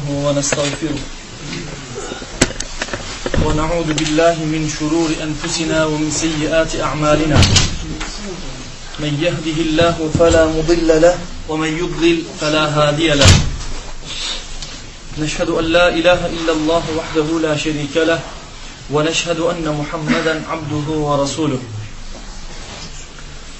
نستعينه ونستغفره. ونعوذ بالله من شرور أنفسنا ومن سيئات أعمالنا. من يهده الله فلا مضل له ومن يضلل فلا هادي له. نشهد أن لا إله إلا الله وحده لا شريك له ونشهد أن محمدا عبده ورسوله.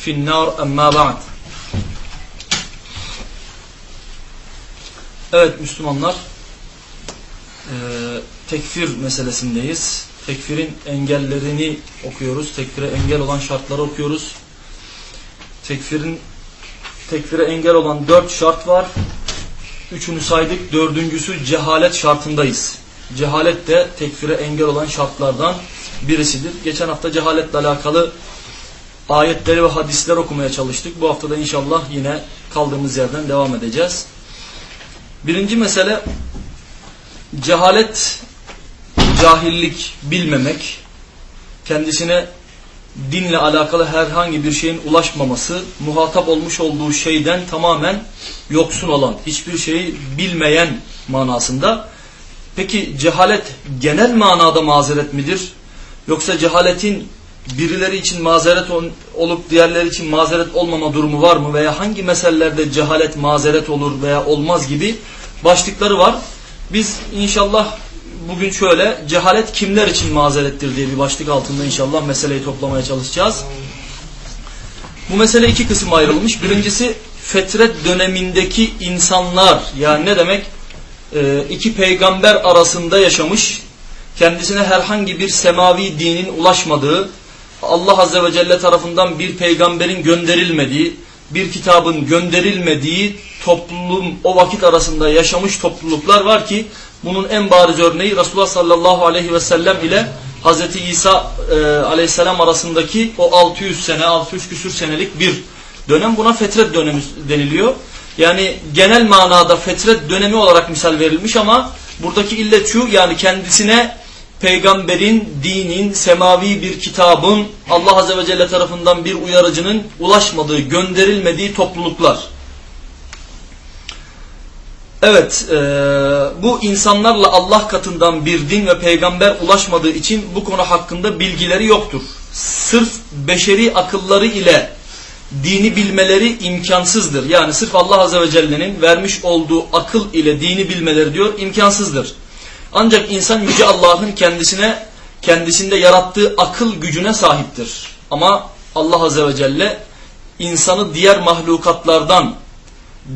finnar emma ba'd. Evet Müslümanlar e, tekfir meselesindeyiz. Tekfirin engellerini okuyoruz. Tekfire engel olan şartları okuyoruz. Tekfirin tekfire engel olan dört şart var. Üçünü saydık. Dördüncüsü cehalet şartındayız. Cehalet de tekfire engel olan şartlardan birisidir. Geçen hafta cehaletle alakalı ayetleri ve hadisler okumaya çalıştık. Bu hafta da inşallah yine kaldığımız yerden devam edeceğiz. Birinci mesele cehalet, cahillik, bilmemek, kendisine dinle alakalı herhangi bir şeyin ulaşmaması, muhatap olmuş olduğu şeyden tamamen yoksun olan, hiçbir şeyi bilmeyen manasında. Peki cehalet genel manada mazeret midir? Yoksa cehaletin birileri için mazeret olup diğerleri için mazeret olmama durumu var mı? Veya hangi meselelerde cehalet mazeret olur veya olmaz gibi başlıkları var. Biz inşallah bugün şöyle cehalet kimler için mazerettir diye bir başlık altında inşallah meseleyi toplamaya çalışacağız. Bu mesele iki kısım ayrılmış. Birincisi fetret dönemindeki insanlar yani ne demek? Ee, iki peygamber arasında yaşamış kendisine herhangi bir semavi dinin ulaşmadığı Allah Azze ve Celle tarafından bir peygamberin gönderilmediği, bir kitabın gönderilmediği toplum o vakit arasında yaşamış topluluklar var ki bunun en bariz örneği Resulullah sallallahu aleyhi ve sellem ile Hazreti İsa e, aleyhisselam arasındaki o 600 sene, 600 küsür senelik bir dönem buna fetret dönemi deniliyor. Yani genel manada fetret dönemi olarak misal verilmiş ama buradaki illet şu yani kendisine peygamberin, dinin, semavi bir kitabın Allah Azze ve Celle tarafından bir uyarıcının ulaşmadığı, gönderilmediği topluluklar. Evet, e, bu insanlarla Allah katından bir din ve peygamber ulaşmadığı için bu konu hakkında bilgileri yoktur. Sırf beşeri akılları ile dini bilmeleri imkansızdır. Yani sırf Allah Azze ve Celle'nin vermiş olduğu akıl ile dini bilmeleri diyor imkansızdır. Ancak insan yüce Allah'ın kendisine kendisinde yarattığı akıl gücüne sahiptir. Ama Allah Azze ve Celle insanı diğer mahlukatlardan,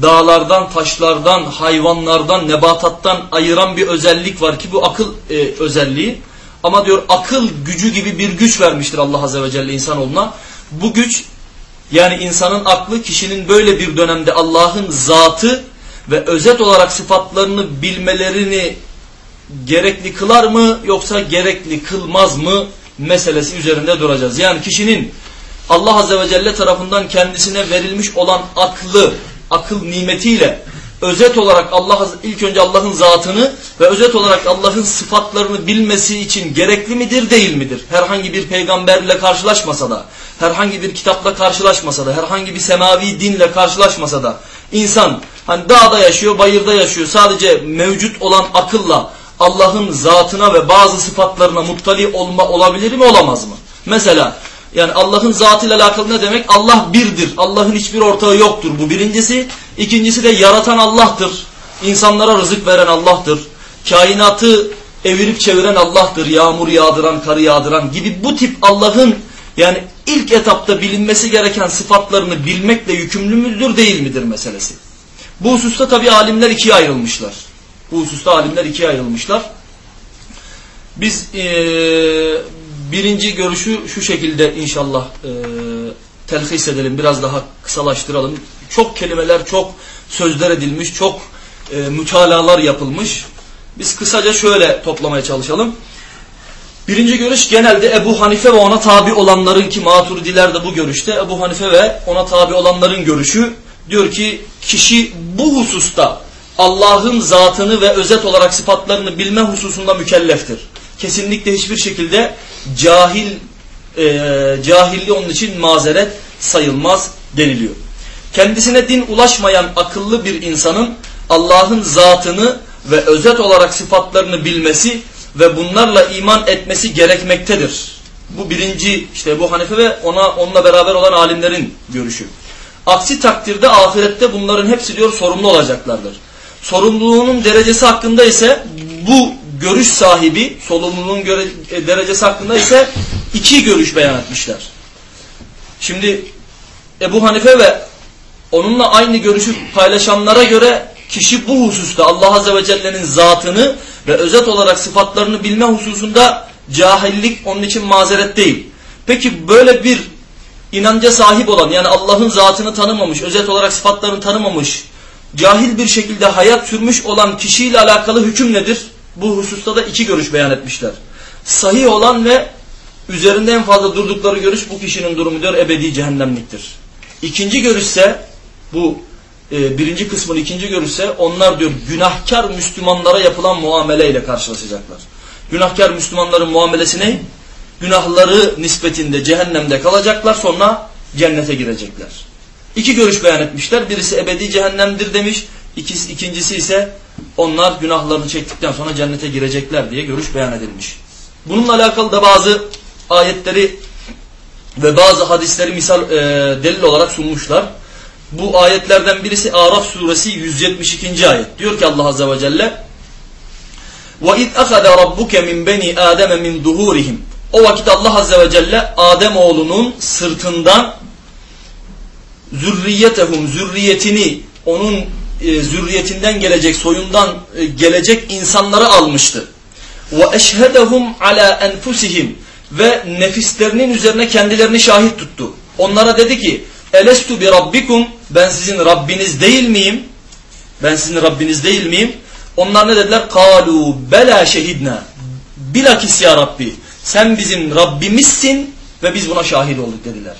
dağlardan, taşlardan, hayvanlardan, nebatattan ayıran bir özellik var ki bu akıl e, özelliği. Ama diyor akıl gücü gibi bir güç vermiştir Allah Azze ve Celle insanoğluna. Bu güç yani insanın aklı kişinin böyle bir dönemde Allah'ın zatı ve özet olarak sıfatlarını bilmelerini gerekli kılar mı yoksa gerekli kılmaz mı meselesi üzerinde duracağız. Yani kişinin Allah Azze ve Celle tarafından kendisine verilmiş olan aklı, akıl nimetiyle özet olarak Allah ilk önce Allah'ın zatını ve özet olarak Allah'ın sıfatlarını bilmesi için gerekli midir değil midir? Herhangi bir peygamberle karşılaşmasa da, herhangi bir kitapla karşılaşmasa da, herhangi bir semavi dinle karşılaşmasa da insan hani dağda yaşıyor, bayırda yaşıyor sadece mevcut olan akılla Allah'ın zatına ve bazı sıfatlarına muttali olma olabilir mi olamaz mı? Mesela yani Allah'ın zatıyla alakalı ne demek? Allah birdir. Allah'ın hiçbir ortağı yoktur. Bu birincisi. İkincisi de yaratan Allah'tır. İnsanlara rızık veren Allah'tır. Kainatı evirip çeviren Allah'tır, yağmur yağdıran, karı yağdıran gibi bu tip Allah'ın yani ilk etapta bilinmesi gereken sıfatlarını bilmekle yükümlü müdür değil midir meselesi. Bu hususta tabi alimler ikiye ayrılmışlar. Bu hususta alimler ikiye ayrılmışlar. Biz e, birinci görüşü şu şekilde inşallah e, telhis edelim, biraz daha kısalaştıralım. Çok kelimeler, çok sözler edilmiş, çok e, mütalalar yapılmış. Biz kısaca şöyle toplamaya çalışalım. Birinci görüş genelde Ebu Hanife ve ona tabi olanların ki maturidiler de bu görüşte Ebu Hanife ve ona tabi olanların görüşü diyor ki kişi bu hususta Allah'ın zatını ve özet olarak sıfatlarını bilme hususunda mükelleftir. Kesinlikle hiçbir şekilde cahil e, cahilli onun için mazeret sayılmaz deniliyor. Kendisine din ulaşmayan akıllı bir insanın Allah'ın zatını ve özet olarak sıfatlarını bilmesi ve bunlarla iman etmesi gerekmektedir. Bu birinci işte bu Hanife ve ona onunla beraber olan alimlerin görüşü. Aksi takdirde ahirette bunların hepsi diyor sorumlu olacaklardır. Sorumluluğunun derecesi hakkında ise bu görüş sahibi sorumluluğun e, derecesi hakkında ise iki görüş beyan etmişler. Şimdi Ebu Hanife ve onunla aynı görüşü paylaşanlara göre kişi bu hususta Allah Azze ve Celle'nin zatını ve özet olarak sıfatlarını bilme hususunda cahillik onun için mazeret değil. Peki böyle bir inanca sahip olan yani Allah'ın zatını tanımamış, özet olarak sıfatlarını tanımamış, cahil bir şekilde hayat sürmüş olan kişiyle alakalı hüküm nedir? Bu hususta da iki görüş beyan etmişler. Sahih olan ve üzerinde en fazla durdukları görüş bu kişinin durumu diyor ebedi cehennemliktir. İkinci görüşse bu e, birinci kısmın ikinci görüşse onlar diyor günahkar Müslümanlara yapılan muameleyle karşılaşacaklar. Günahkar Müslümanların muamelesi ne? Günahları nispetinde cehennemde kalacaklar sonra cennete girecekler. İki görüş beyan etmişler. Birisi ebedi cehennemdir demiş. İkisi, ikincisi ise onlar günahlarını çektikten sonra cennete girecekler diye görüş beyan edilmiş. Bununla alakalı da bazı ayetleri ve bazı hadisleri misal e, delil olarak sunmuşlar. Bu ayetlerden birisi Araf suresi 172. ayet. Diyor ki Allah azze ve celle وَاِذْ اَخَذَ رَبُّكَ مِنْ بَنِي آدَمَ مِنْ دُهُورِهِمْ O vakit Allah azze ve celle Adem oğlunun sırtından zürriyetehum zürriyetini onun e, zürriyetinden gelecek soyundan e, gelecek insanları almıştı. Ve eşhedehum ala enfusihim ve nefislerinin üzerine kendilerini şahit tuttu. Onlara dedi ki Elestu bi rabbikum ben sizin Rabbiniz değil miyim? Ben sizin Rabbiniz değil miyim? Onlar ne dediler? Kalu bela şehidna. Bilakis ya Rabbi sen bizim Rabbimizsin ve biz buna şahit olduk dediler.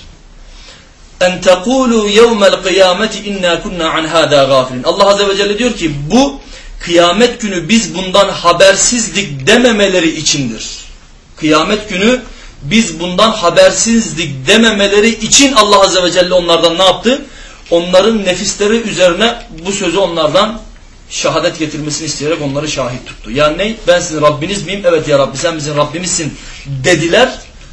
En tekulu yevmel kıyameti inna kunna an hada gafilin. Allah Azze ve Celle diyor ki bu kıyamet günü biz bundan habersizdik dememeleri içindir. Kıyamet günü biz bundan habersizdik dememeleri için Allah Azze ve Celle onlardan ne yaptı? Onların nefisleri üzerine bu sözü onlardan şehadet getirmesini isteyerek onları şahit tuttu. Yani ne? Ben sizin Rabbiniz miyim? Evet ya Rabbi sen bizim Rabbimizsin dediler.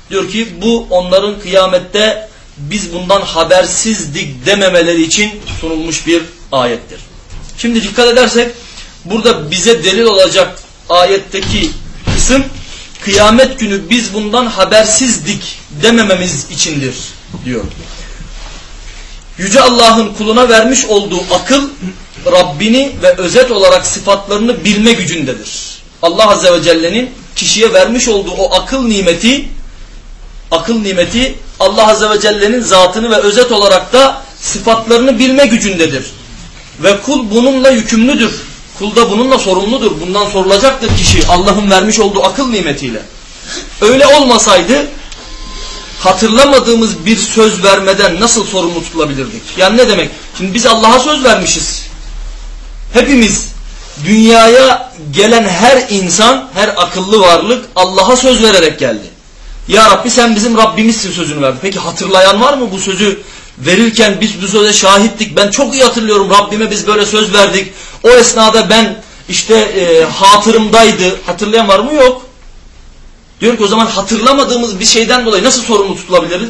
Diyor ki bu onların kıyamette biz bundan habersizdik dememeleri için sunulmuş bir ayettir. Şimdi dikkat edersek burada bize delil olacak ayetteki kısım kıyamet günü biz bundan habersizdik demememiz içindir diyor. Yüce Allah'ın kuluna vermiş olduğu akıl Rabbini ve özet olarak sıfatlarını bilme gücündedir. Allah Azze ve Celle'nin kişiye vermiş olduğu o akıl nimeti akıl nimeti Allah Azze ve Celle'nin zatını ve özet olarak da sıfatlarını bilme gücündedir. Ve kul bununla yükümlüdür. Kul da bununla sorumludur. Bundan sorulacaktır kişi Allah'ın vermiş olduğu akıl nimetiyle. Öyle olmasaydı hatırlamadığımız bir söz vermeden nasıl sorumlu tutulabilirdik? Yani ne demek? Şimdi biz Allah'a söz vermişiz. Hepimiz dünyaya gelen her insan, her akıllı varlık Allah'a söz vererek geldi. Ya Rabbi sen bizim Rabbimizsin sözünü verdi. Peki hatırlayan var mı bu sözü verirken biz bu söze şahittik. Ben çok iyi hatırlıyorum Rabbime biz böyle söz verdik. O esnada ben işte e, hatırımdaydı. Hatırlayan var mı? Yok. Diyor ki o zaman hatırlamadığımız bir şeyden dolayı nasıl sorumlu tutulabiliriz?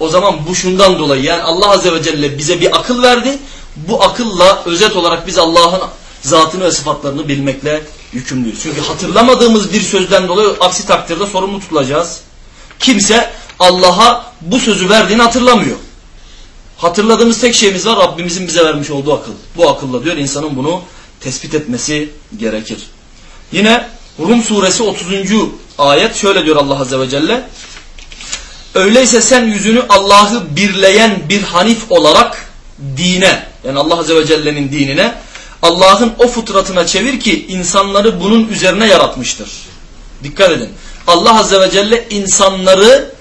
O zaman bu şundan dolayı yani Allah Azze ve Celle bize bir akıl verdi. Bu akılla özet olarak biz Allah'ın zatını ve sıfatlarını bilmekle yükümlüyüz. Çünkü hatırlamadığımız bir sözden dolayı aksi takdirde sorumlu tutulacağız. Kimse Allah'a bu sözü verdiğini hatırlamıyor. Hatırladığımız tek şeyimiz var Rabbimizin bize vermiş olduğu akıl. Bu akılla diyor insanın bunu tespit etmesi gerekir. Yine Rum suresi 30. ayet şöyle diyor Allah azze ve celle. Öyleyse sen yüzünü Allah'ı birleyen bir hanif olarak dine yani Allah azze ve celle'nin dinine Allah'ın o fıtratına çevir ki insanları bunun üzerine yaratmıştır. Dikkat edin. Allah azze ve celle insanları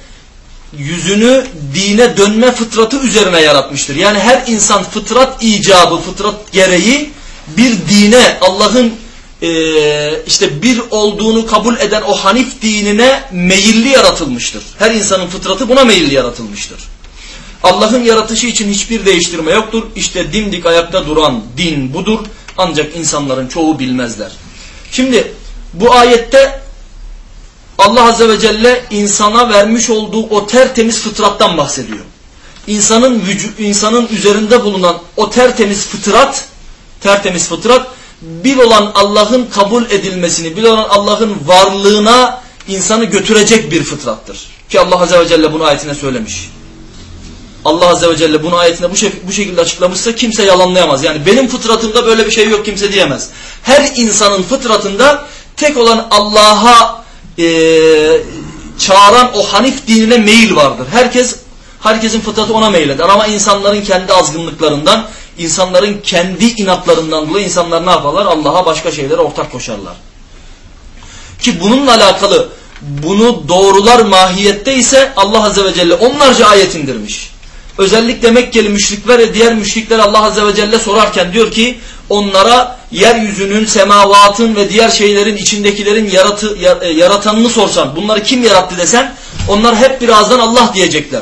yüzünü dine dönme fıtratı üzerine yaratmıştır. Yani her insan fıtrat icabı, fıtrat gereği bir dine Allah'ın e, işte bir olduğunu kabul eden o hanif dinine meyilli yaratılmıştır. Her insanın fıtratı buna meyilli yaratılmıştır. Allah'ın yaratışı için hiçbir değiştirme yoktur. İşte dimdik ayakta duran din budur. Ancak insanların çoğu bilmezler. Şimdi bu ayette Allah Azze ve Celle insana vermiş olduğu o tertemiz fıtrattan bahsediyor. İnsanın, insanın üzerinde bulunan o tertemiz fıtrat, tertemiz fıtrat bir olan Allah'ın kabul edilmesini, bir olan Allah'ın varlığına insanı götürecek bir fıtrattır. Ki Allah Azze ve Celle bunu ayetine söylemiş. Allah Azze ve Celle bunu ayetine bu, şek bu şekilde açıklamışsa kimse yalanlayamaz. Yani benim fıtratımda böyle bir şey yok kimse diyemez. Her insanın fıtratında tek olan Allah'a e, çağıran o hanif dinine meyil vardır. Herkes herkesin fıtratı ona meyil eder. Ama insanların kendi azgınlıklarından, insanların kendi inatlarından dolayı insanlar ne yaparlar? Allah'a başka şeylere ortak koşarlar. Ki bununla alakalı bunu doğrular mahiyette ise Allah Azze ve Celle onlarca ayet indirmiş. Özellikle Mekkeli müşrikler ve diğer müşrikler Allah Azze ve Celle sorarken diyor ki onlara yeryüzünün, semavatın ve diğer şeylerin içindekilerin yaratı, e, yaratanını sorsan bunları kim yarattı desen onlar hep birazdan Allah diyecekler.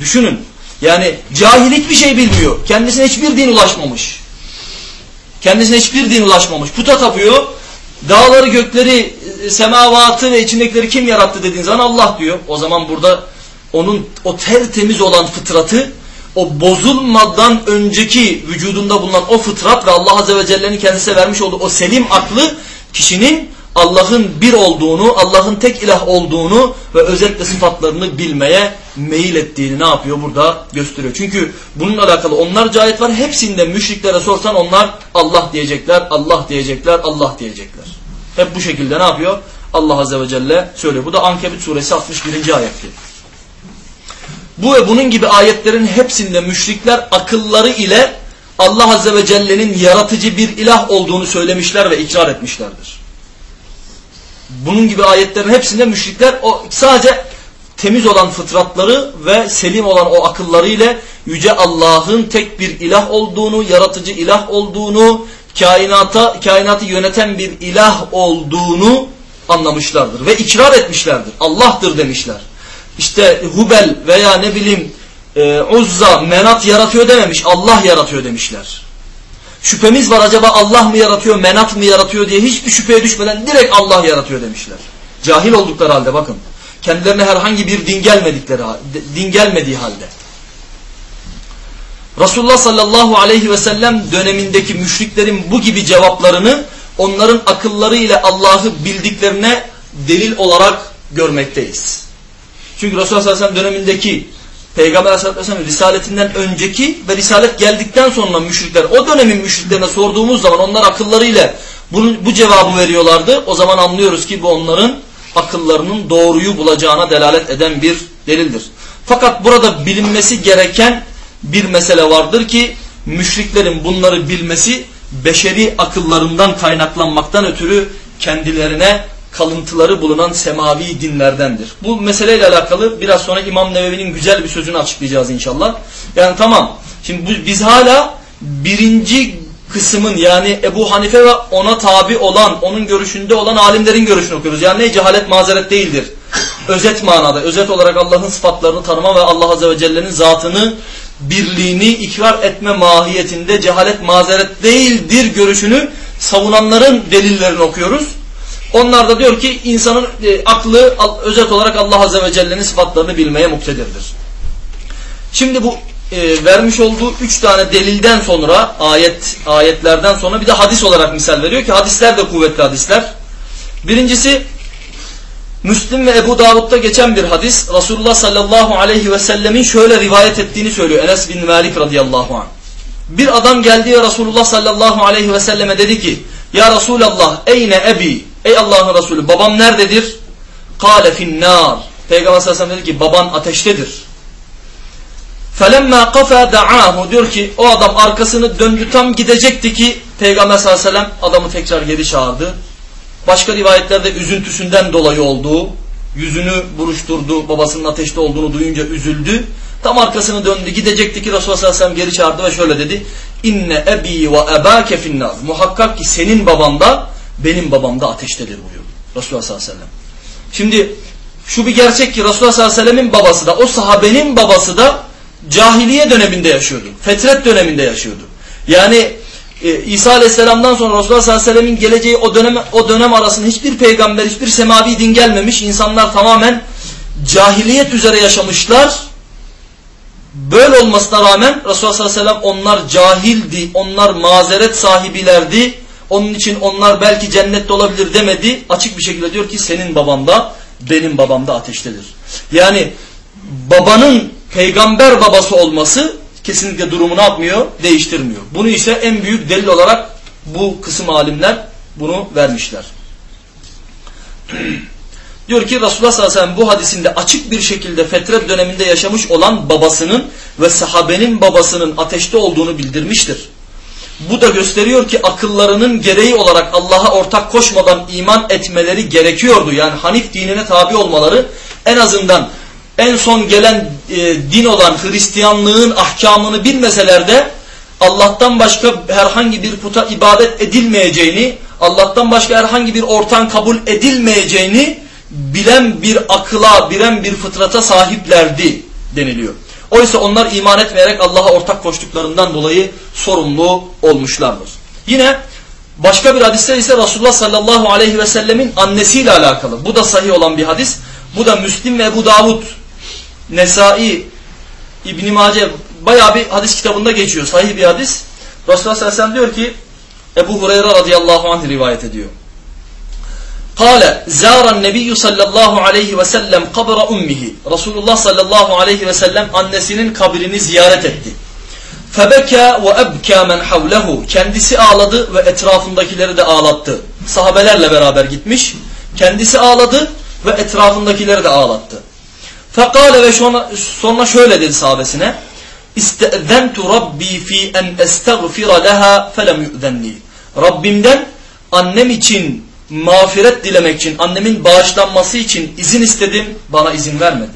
Düşünün yani cahil hiçbir şey bilmiyor. Kendisine hiçbir din ulaşmamış. Kendisine hiçbir din ulaşmamış. Puta tapıyor. Dağları, gökleri, e, semavatı ve içindekileri kim yarattı dediğin zaman Allah diyor. O zaman burada onun o tertemiz olan fıtratı o bozulmadan önceki vücudunda bulunan o fıtrat ve Allah Azze ve Celle'nin kendisine vermiş olduğu o selim aklı kişinin Allah'ın bir olduğunu, Allah'ın tek ilah olduğunu ve özellikle sıfatlarını bilmeye meyil ettiğini ne yapıyor burada gösteriyor. Çünkü bununla alakalı onlarca ayet var. Hepsinde müşriklere sorsan onlar Allah diyecekler, Allah diyecekler, Allah diyecekler. Hep bu şekilde ne yapıyor? Allah Azze ve Celle söylüyor. Bu da Ankebut suresi 61. ayetti. Bu ve bunun gibi ayetlerin hepsinde müşrikler akılları ile Allah Azze ve Celle'nin yaratıcı bir ilah olduğunu söylemişler ve ikrar etmişlerdir. Bunun gibi ayetlerin hepsinde müşrikler o sadece temiz olan fıtratları ve selim olan o akılları ile Yüce Allah'ın tek bir ilah olduğunu, yaratıcı ilah olduğunu, kainata, kainatı yöneten bir ilah olduğunu anlamışlardır ve ikrar etmişlerdir. Allah'tır demişler işte Hubel veya ne bileyim e, Uzza, Menat yaratıyor dememiş. Allah yaratıyor demişler. Şüphemiz var acaba Allah mı yaratıyor, Menat mı yaratıyor diye hiçbir şüpheye düşmeden direkt Allah yaratıyor demişler. Cahil oldukları halde bakın. Kendilerine herhangi bir din gelmedikleri din gelmediği halde. Resulullah sallallahu aleyhi ve sellem dönemindeki müşriklerin bu gibi cevaplarını onların akılları ile Allah'ı bildiklerine delil olarak görmekteyiz. Çünkü Resulullah sallallahu aleyhi ve sellem dönemindeki Peygamber aleyhisselatü vesselam risaletinden önceki ve risalet geldikten sonra müşrikler o dönemin müşriklerine sorduğumuz zaman onlar akıllarıyla bunu, bu cevabı veriyorlardı. O zaman anlıyoruz ki bu onların akıllarının doğruyu bulacağına delalet eden bir delildir. Fakat burada bilinmesi gereken bir mesele vardır ki müşriklerin bunları bilmesi beşeri akıllarından kaynaklanmaktan ötürü kendilerine kalıntıları bulunan semavi dinlerdendir. Bu meseleyle alakalı biraz sonra İmam Nevevi'nin güzel bir sözünü açıklayacağız inşallah. Yani tamam. Şimdi biz hala birinci kısmın yani Ebu Hanife ve ona tabi olan, onun görüşünde olan alimlerin görüşünü okuyoruz. Yani ne cehalet mazeret değildir. Özet manada, özet olarak Allah'ın sıfatlarını tanıma ve Allah Azze ve Celle'nin zatını, birliğini ikrar etme mahiyetinde cehalet mazeret değildir görüşünü savunanların delillerini okuyoruz. Onlar da diyor ki insanın e, aklı özet olarak Allah Azze ve Celle'nin sıfatlarını bilmeye muktedirdir. Şimdi bu e, vermiş olduğu üç tane delilden sonra ayet ayetlerden sonra bir de hadis olarak misal veriyor ki hadisler de kuvvetli hadisler. Birincisi Müslim ve Ebu Davud'da geçen bir hadis. Resulullah sallallahu aleyhi ve sellemin şöyle rivayet ettiğini söylüyor Enes bin Malik radıyallahu anh. Bir adam geldi ya Resulullah sallallahu aleyhi ve selleme dedi ki Ya Resulallah eyne ebi Ey Allah'ın Resulü babam nerededir? Kale finnar Peygamber sallallahu aleyhi ve sellem dedi ki baban ateştedir. Felemma kafa da'ahu diyor ki o adam arkasını döndü tam gidecekti ki Peygamber sallallahu aleyhi ve sellem adamı tekrar geri çağırdı. Başka rivayetlerde üzüntüsünden dolayı olduğu, yüzünü buruşturdu, babasının ateşte olduğunu duyunca üzüldü. Tam arkasını döndü gidecekti ki Resulullah sallallahu aleyhi ve sellem geri çağırdı ve şöyle dedi. İnne ebi ve ebâke finnâr. Muhakkak ki senin baban da benim babam da ateştedir buyurdu. Resulullah sallallahu aleyhi ve sellem. Şimdi şu bir gerçek ki Resulullah sallallahu aleyhi ve sellemin babası da o sahabenin babası da cahiliye döneminde yaşıyordu. Fetret döneminde yaşıyordu. Yani e, İsa Aleyhisselam'dan sonra Resulullah sallallahu aleyhi ve sellemin geleceği o dönem o dönem arasında hiçbir peygamber, hiçbir semavi din gelmemiş. İnsanlar tamamen cahiliyet üzere yaşamışlar. Böyle olmasına rağmen Resulullah sallallahu aleyhi ve sellem onlar cahildi, onlar mazeret sahibilerdi. Onun için onlar belki cennette olabilir demedi. Açık bir şekilde diyor ki senin baban da benim babam da ateştedir. Yani babanın peygamber babası olması kesinlikle durumu ne yapmıyor? Değiştirmiyor. Bunu ise en büyük delil olarak bu kısım alimler bunu vermişler. Diyor ki Resulullah sallallahu aleyhi ve sellem bu hadisinde açık bir şekilde fetret döneminde yaşamış olan babasının ve sahabenin babasının ateşte olduğunu bildirmiştir. Bu da gösteriyor ki akıllarının gereği olarak Allah'a ortak koşmadan iman etmeleri gerekiyordu. Yani Hanif dinine tabi olmaları en azından en son gelen e, din olan Hristiyanlığın ahkamını bilmeseler de Allah'tan başka herhangi bir puta ibadet edilmeyeceğini, Allah'tan başka herhangi bir ortam kabul edilmeyeceğini bilen bir akıla, bilen bir fıtrata sahiplerdi deniliyor. Oysa onlar iman etmeyerek Allah'a ortak koştuklarından dolayı sorumlu olmuşlardır. Yine başka bir hadiste ise Resulullah sallallahu aleyhi ve sellemin annesiyle alakalı. Bu da sahih olan bir hadis. Bu da Müslim ve Ebu Davud, Nesai, İbn-i Mace bayağı bir hadis kitabında geçiyor. Sahih bir hadis. Resulullah sallallahu aleyhi ve sellem diyor ki Ebu Hureyre radıyallahu anh rivayet ediyor. Kale zâran nebiyyü sallallahu aleyhi ve sellem kabra ummihi. Resulullah sallallahu aleyhi ve sellem annesinin kabrini ziyaret etti. Febeka ve ebka men havlehu. Kendisi ağladı ve etrafındakileri de ağlattı. Sahabelerle beraber gitmiş. Kendisi ağladı ve etrafındakileri de ağlattı. Fekale ve sonra şöyle dedi sahabesine. İstezentu rabbi fi en estagfira leha felem yu'zenni. Rabbimden annem için mağfiret dilemek için, annemin bağışlanması için izin istedim, bana izin vermedi.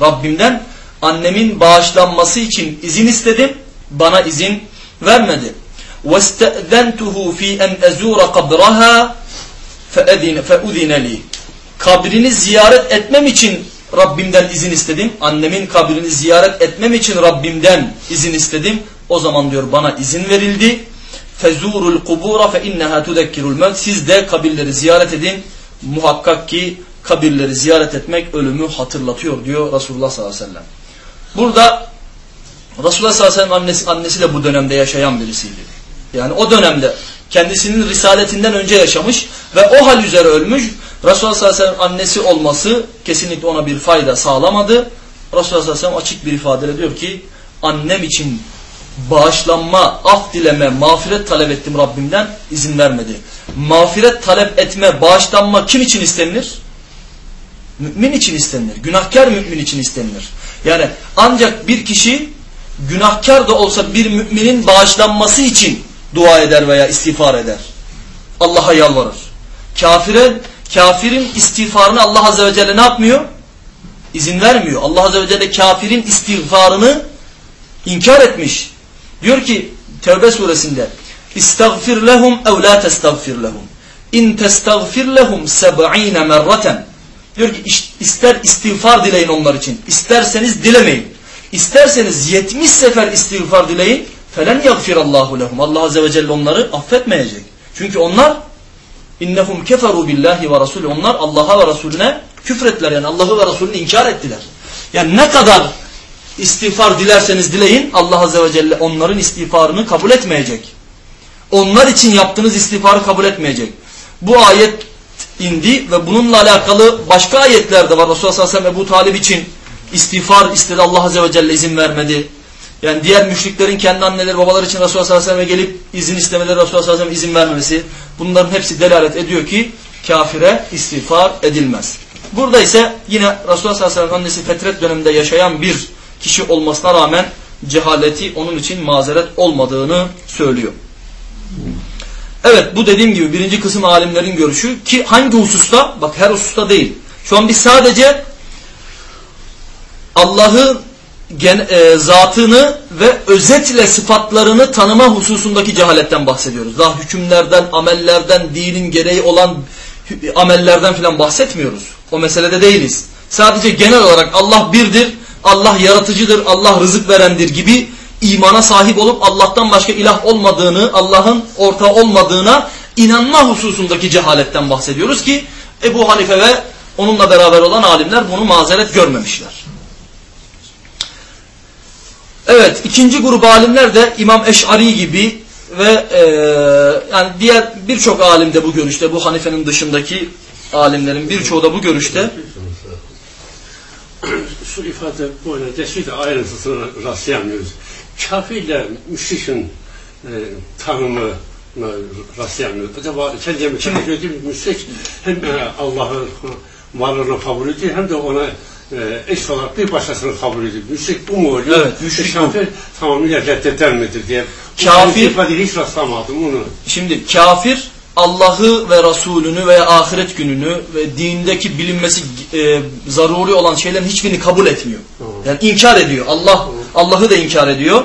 Rabbimden annemin bağışlanması için izin istedim, bana izin vermedi. وَاسْتَأْذَنْتُهُ ف۪ي اَنْ اَزُورَ قَبْرَهَا فَاُذِنَ لِي Kabrini ziyaret etmem için Rabbimden izin istedim. Annemin kabrini ziyaret etmem için Rabbimden izin istedim. O zaman diyor bana izin verildi. Fezurul kubura fe inneha tudekkirul mevt. Siz de kabirleri ziyaret edin. Muhakkak ki kabirleri ziyaret etmek ölümü hatırlatıyor diyor Resulullah sallallahu aleyhi ve sellem. Burada Resulullah sallallahu aleyhi ve sellem annesi, annesi de bu dönemde yaşayan birisiydi. Yani o dönemde kendisinin risaletinden önce yaşamış ve o hal üzere ölmüş. Resulullah sallallahu aleyhi ve sellem annesi olması kesinlikle ona bir fayda sağlamadı. Resulullah sallallahu aleyhi ve sellem açık bir ifadeyle diyor ki annem için bağışlanma, af dileme, mağfiret talep ettim Rabbimden izin vermedi. Mağfiret talep etme, bağışlanma kim için istenilir? Mümin için istenilir. Günahkar mümin için istenilir. Yani ancak bir kişi günahkar da olsa bir müminin bağışlanması için dua eder veya istiğfar eder. Allah'a yalvarır. Kafire, kafirin istiğfarını Allah Azze ve Celle ne yapmıyor? İzin vermiyor. Allah Azze ve Celle kafirin istiğfarını inkar etmiş. Diyor ki Tevbe suresinde İstagfir lehum ev la testagfir lehum. İn testagfir lehum seb'ine merraten. Diyor ki ister istiğfar dileyin onlar için. İsterseniz dilemeyin. İsterseniz 70 sefer istiğfar dileyin. Felen yagfirallahu lehum. Allah Azze ve Celle onları affetmeyecek. Çünkü onlar innehum keferu billahi ve rasulü. Onlar Allah'a ve Resulüne küfrettiler. Yani Allah'ı ve Resulünü inkar ettiler. Yani ne kadar istiğfar dilerseniz dileyin Allah Azze ve Celle onların istiğfarını kabul etmeyecek. Onlar için yaptığınız istiğfarı kabul etmeyecek. Bu ayet indi ve bununla alakalı başka ayetler de var. Resulullah sallallahu aleyhi ve sellem Ebu için istiğfar istedi Allah Azze ve Celle izin vermedi. Yani diğer müşriklerin kendi anneleri babaları için Resulullah sallallahu aleyhi ve sellem gelip izin istemeleri Resulullah sallallahu aleyhi ve sellem izin vermemesi. Bunların hepsi delalet ediyor ki kafire istiğfar edilmez. Burada ise yine Resulullah sallallahu aleyhi ve sellem annesi fetret döneminde yaşayan bir kişi olmasına rağmen cehaleti onun için mazeret olmadığını söylüyor. Evet bu dediğim gibi birinci kısım alimlerin görüşü ki hangi hususta bak her hususta değil. Şu an biz sadece Allah'ın e, zatını ve özetle sıfatlarını tanıma hususundaki cehaletten bahsediyoruz. Daha hükümlerden, amellerden, dinin gereği olan amellerden filan bahsetmiyoruz. O meselede değiliz. Sadece genel olarak Allah birdir, Allah yaratıcıdır, Allah rızık verendir gibi imana sahip olup Allah'tan başka ilah olmadığını, Allah'ın ortağı olmadığına inanma hususundaki cehaletten bahsediyoruz ki Ebu Hanife ve onunla beraber olan alimler bunu mazeret görmemişler. Evet ikinci grup alimler de İmam Eş'ari gibi ve e, yani diğer birçok alim de bu görüşte. Bu Hanife'nin dışındaki alimlerin birçoğu da bu görüşte. Şu ifade böyle teşvik ayrıntısına rastlayamıyoruz. Kafirle müşrikin e, tanımı rastlayamıyoruz. Acaba kendime çalışıyor değil mi? Müşrik hem e, Allah'ın varlığını kabul ediyor hem de ona e, eş olarak bir başkasını kabul ediyor. Müşrik bu mu oluyor? Evet, müşrik kafir tamamıyla reddeder midir diye. Kafir, ifade hiç rastlamadım onu. Şimdi kafir Allah'ı ve Resulünü veya ahiret gününü ve dindeki bilinmesi e, zaruri olan şeylerin hiçbirini kabul etmiyor. Yani inkar ediyor. Allah Allah'ı da inkar ediyor.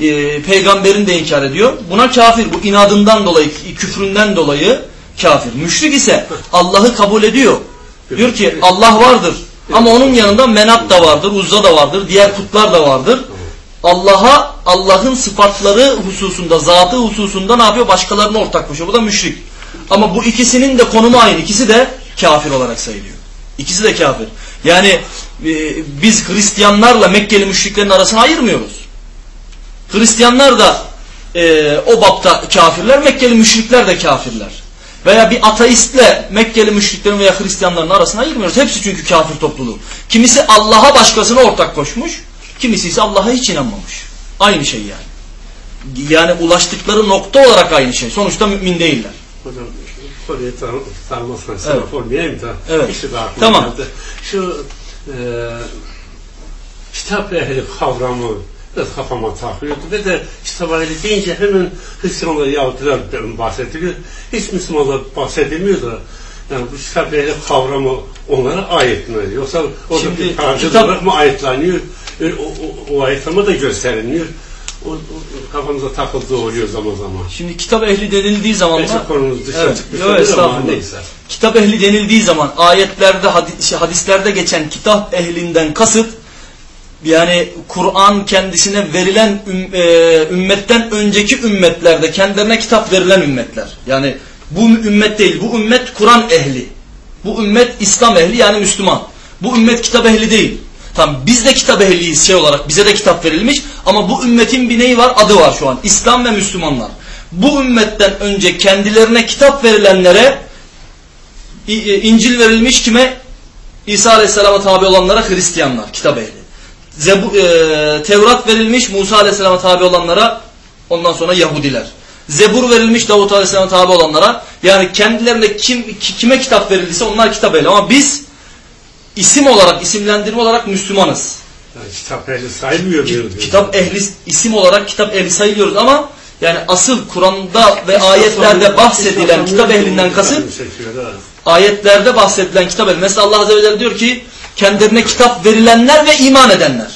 E, peygamberini de inkar ediyor. Buna kafir. Bu inadından dolayı, küfründen dolayı kafir. Müşrik ise Allah'ı kabul ediyor. Diyor ki Allah vardır. Ama onun yanında menat da vardır, uzza da vardır, diğer putlar da vardır. Allah'a Allah'ın sıfatları hususunda, zatı hususunda ne yapıyor? Başkalarına ortak koşuyor. Bu da müşrik. Ama bu ikisinin de konumu aynı. İkisi de kafir olarak sayılıyor. İkisi de kafir. Yani e, biz Hristiyanlarla Mekkeli müşriklerin arasını ayırmıyoruz. Hristiyanlar da e, o bapta kafirler, Mekkeli müşrikler de kafirler. Veya bir ateistle Mekkeli müşriklerin veya Hristiyanların arasına ayırmıyoruz. Hepsi çünkü kafir topluluğu. Kimisi Allah'a başkasına ortak koşmuş, kimisi ise Allah'a hiç inanmamış. Aynı şey yani. Yani ulaştıkları nokta olarak aynı şey. Sonuçta mümin değiller. Hocam konuyu tanımazsan evet. sebep olmayayım da evet. işte daha tamam. Geldi. Şu e, kitap ehli kavramı biraz kafama takıyordu ve de kitap ehli deyince hemen Hristiyanlar Yahudiler bahsediliyor. Hiç Müslümanlar bahsedilmiyor da yani bu kitap ehli kavramı onlara ait mi? Yoksa o Şimdi, kitap... mı ayetleniyor? O, o, o ayetlama da gösterilmiyor o, o kafamıza takıldığı oluyor zaman zaman. Şimdi kitap ehli denildiği zaman Neyse konumuz dışarı evet, çıkmış yok, ama neyse. Kitap ehli denildiği zaman ayetlerde hadis, şey, hadislerde geçen kitap ehlinden kasıt yani Kur'an kendisine verilen e, ümmetten önceki ümmetlerde kendilerine kitap verilen ümmetler. Yani bu ümmet değil. Bu ümmet Kur'an ehli. Bu ümmet İslam ehli yani Müslüman. Bu ümmet kitap ehli değil. Tam biz de kitap ehliyiz şey olarak bize de kitap verilmiş ama bu ümmetin bir neyi var adı var şu an İslam ve Müslümanlar. Bu ümmetten önce kendilerine kitap verilenlere e, İncil verilmiş kime? İsa Aleyhisselam'a tabi olanlara Hristiyanlar kitap ehli. Zebu, e, Tevrat verilmiş Musa Aleyhisselam'a tabi olanlara ondan sonra Yahudiler. Zebur verilmiş Davut Aleyhisselam'a tabi olanlara yani kendilerine kim, kime kitap verildiyse onlar kitap ehli ama biz isim olarak, isimlendirme olarak Müslümanız. Yani kitap ehli sayılmıyor muyuz? Kitap ehli, isim olarak kitap ehli sayılıyoruz ama yani asıl Kur'an'da ve ayetlerde bahsedilen kitap ehlinden kasıt ayetlerde bahsedilen kitap ehli. Mesela Allah Azze ve Celle diyor ki kendilerine kitap verilenler ve iman edenler.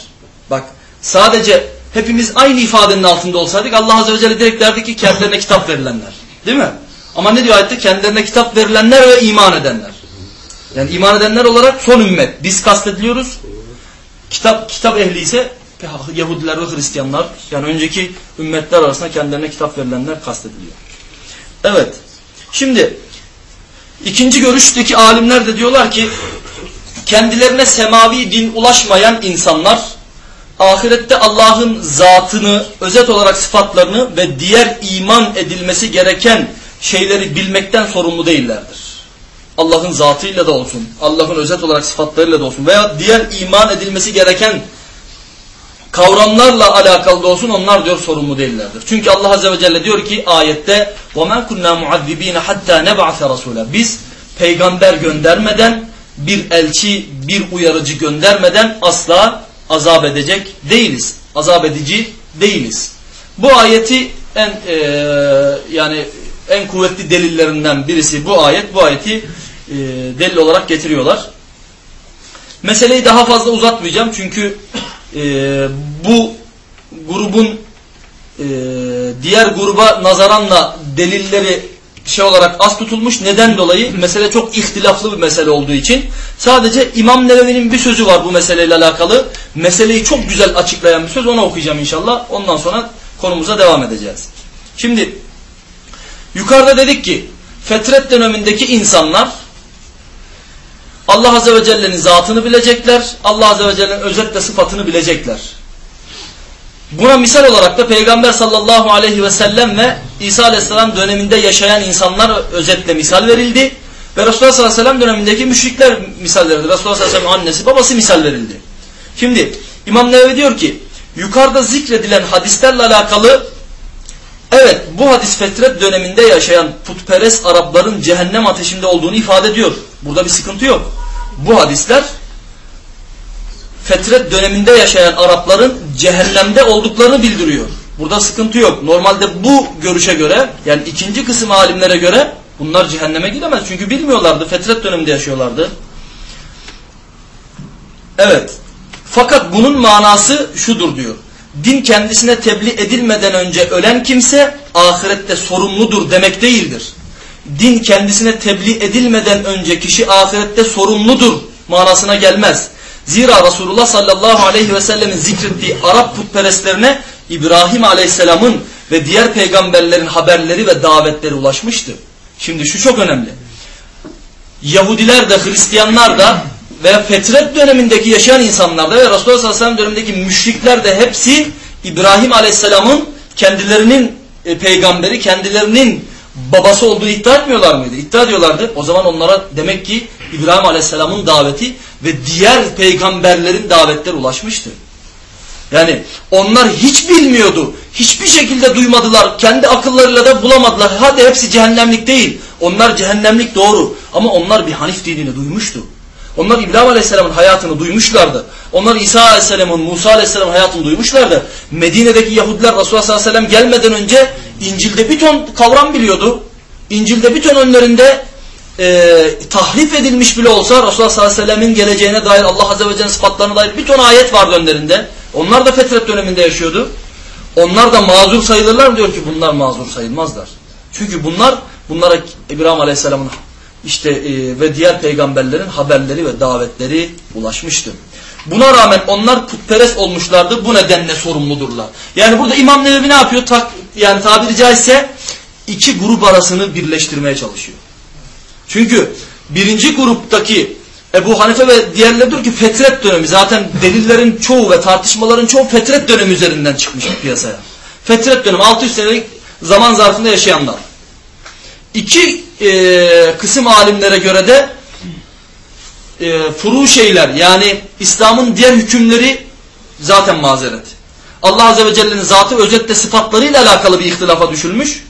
Bak sadece hepimiz aynı ifadenin altında olsaydık Allah Azze ve Celle direkt derdi ki kendilerine kitap verilenler. Değil mi? Ama ne diyor ayette? Kendilerine kitap verilenler ve iman edenler. Yani iman edenler olarak son ümmet. Biz kastediliyoruz. Kitap kitap ehli ise Yahudiler ve Hristiyanlar yani önceki ümmetler arasında kendilerine kitap verilenler kastediliyor. Evet. Şimdi ikinci görüşteki alimler de diyorlar ki kendilerine semavi din ulaşmayan insanlar ahirette Allah'ın zatını, özet olarak sıfatlarını ve diğer iman edilmesi gereken şeyleri bilmekten sorumlu değillerdir. Allah'ın zatıyla da olsun, Allah'ın özet olarak sıfatlarıyla da olsun veya diğer iman edilmesi gereken kavramlarla alakalı da olsun onlar diyor sorumlu değillerdir. Çünkü Allah Azze ve Celle diyor ki ayette وَمَا كُنَّا مُعَذِّب۪ينَ حَتَّى نَبْعَثَ رَسُولًا Biz peygamber göndermeden, bir elçi, bir uyarıcı göndermeden asla azap edecek değiliz. Azap edici değiliz. Bu ayeti en e, yani en kuvvetli delillerinden birisi bu ayet. Bu ayeti e, delil olarak getiriyorlar. Meseleyi daha fazla uzatmayacağım çünkü e, bu grubun e, diğer gruba nazaranla delilleri şey olarak az tutulmuş. Neden dolayı? Mesele çok ihtilaflı bir mesele olduğu için. Sadece İmam Nevevi'nin bir sözü var bu meseleyle alakalı. Meseleyi çok güzel açıklayan bir söz. Onu okuyacağım inşallah. Ondan sonra konumuza devam edeceğiz. Şimdi yukarıda dedik ki fetret dönemindeki insanlar Allah Azze ve Celle'nin zatını bilecekler. Allah Azze ve Celle'nin özetle sıfatını bilecekler. Buna misal olarak da Peygamber sallallahu aleyhi ve sellem ve İsa aleyhisselam döneminde yaşayan insanlar özetle misal verildi. Ve Resulullah sallallahu aleyhi ve sellem dönemindeki müşrikler misal verildi. Resulullah sallallahu aleyhi ve sellem annesi babası misal verildi. Şimdi İmam Nevevi diyor ki yukarıda zikredilen hadislerle alakalı evet bu hadis fetret döneminde yaşayan putperest Arapların cehennem ateşinde olduğunu ifade ediyor. Burada bir sıkıntı yok. Bu hadisler fetret döneminde yaşayan Arapların cehennemde olduklarını bildiriyor. Burada sıkıntı yok. Normalde bu görüşe göre yani ikinci kısım alimlere göre bunlar cehenneme gidemez. Çünkü bilmiyorlardı. Fetret döneminde yaşıyorlardı. Evet. Fakat bunun manası şudur diyor. Din kendisine tebliğ edilmeden önce ölen kimse ahirette sorumludur demek değildir. Din kendisine tebliğ edilmeden önce kişi ahirette sorumludur manasına gelmez. Zira Resulullah sallallahu aleyhi ve sellemin zikrettiği Arap putperestlerine İbrahim aleyhisselamın ve diğer peygamberlerin haberleri ve davetleri ulaşmıştı. Şimdi şu çok önemli. Yahudiler de Hristiyanlar da ve fetret dönemindeki yaşayan insanlar da ve Resulullah sallallahu aleyhi ve sellem dönemindeki müşrikler de hepsi İbrahim aleyhisselamın kendilerinin e, peygamberi, kendilerinin babası olduğu iddia etmiyorlar mıydı? İddia ediyorlardı. O zaman onlara demek ki İbrahim Aleyhisselam'ın daveti ve diğer peygamberlerin davetleri ulaşmıştı. Yani onlar hiç bilmiyordu. Hiçbir şekilde duymadılar. Kendi akıllarıyla da bulamadılar. Hadi hepsi cehennemlik değil. Onlar cehennemlik doğru. Ama onlar bir Hanif dinini duymuştu. Onlar İbrahim Aleyhisselam'ın hayatını duymuşlardı. Onlar İsa Aleyhisselam'ın, Musa Aleyhisselam'ın hayatını duymuşlardı. Medine'deki Yahudiler Resulullah sallallahu aleyhi ve gelmeden önce İncil'de bir ton kavram biliyordu. İncil'de bir ton önlerinde e, tahrif edilmiş bile olsa Resulullah sallallahu aleyhi ve geleceğine dair Allah azze ve celle'nin sıfatlarına dair bir ton ayet vardı önlerinde. Onlar da fetret döneminde yaşıyordu. Onlar da mazur sayılırlar diyor ki bunlar mazur sayılmazlar. Çünkü bunlar bunlara İbrahim aleyhisselamın işte e, ve diğer peygamberlerin haberleri ve davetleri ulaşmıştı. Buna rağmen onlar putperest olmuşlardı. Bu nedenle sorumludurlar. Yani burada İmam Nevevi ne yapıyor? Tak, yani tabiri caizse iki grup arasını birleştirmeye çalışıyor. Çünkü birinci gruptaki Ebu Hanife ve diğerleri diyor ki fetret dönemi. Zaten delillerin çoğu ve tartışmaların çoğu fetret dönemi üzerinden çıkmış piyasaya. Fetret dönemi 600 senelik zaman zarfında yaşayanlar. İki e, kısım alimlere göre de e, furu şeyler yani İslam'ın diğer hükümleri zaten mazeret. Allah Azze ve Celle'nin zatı özetle sıfatlarıyla alakalı bir ihtilafa düşülmüş.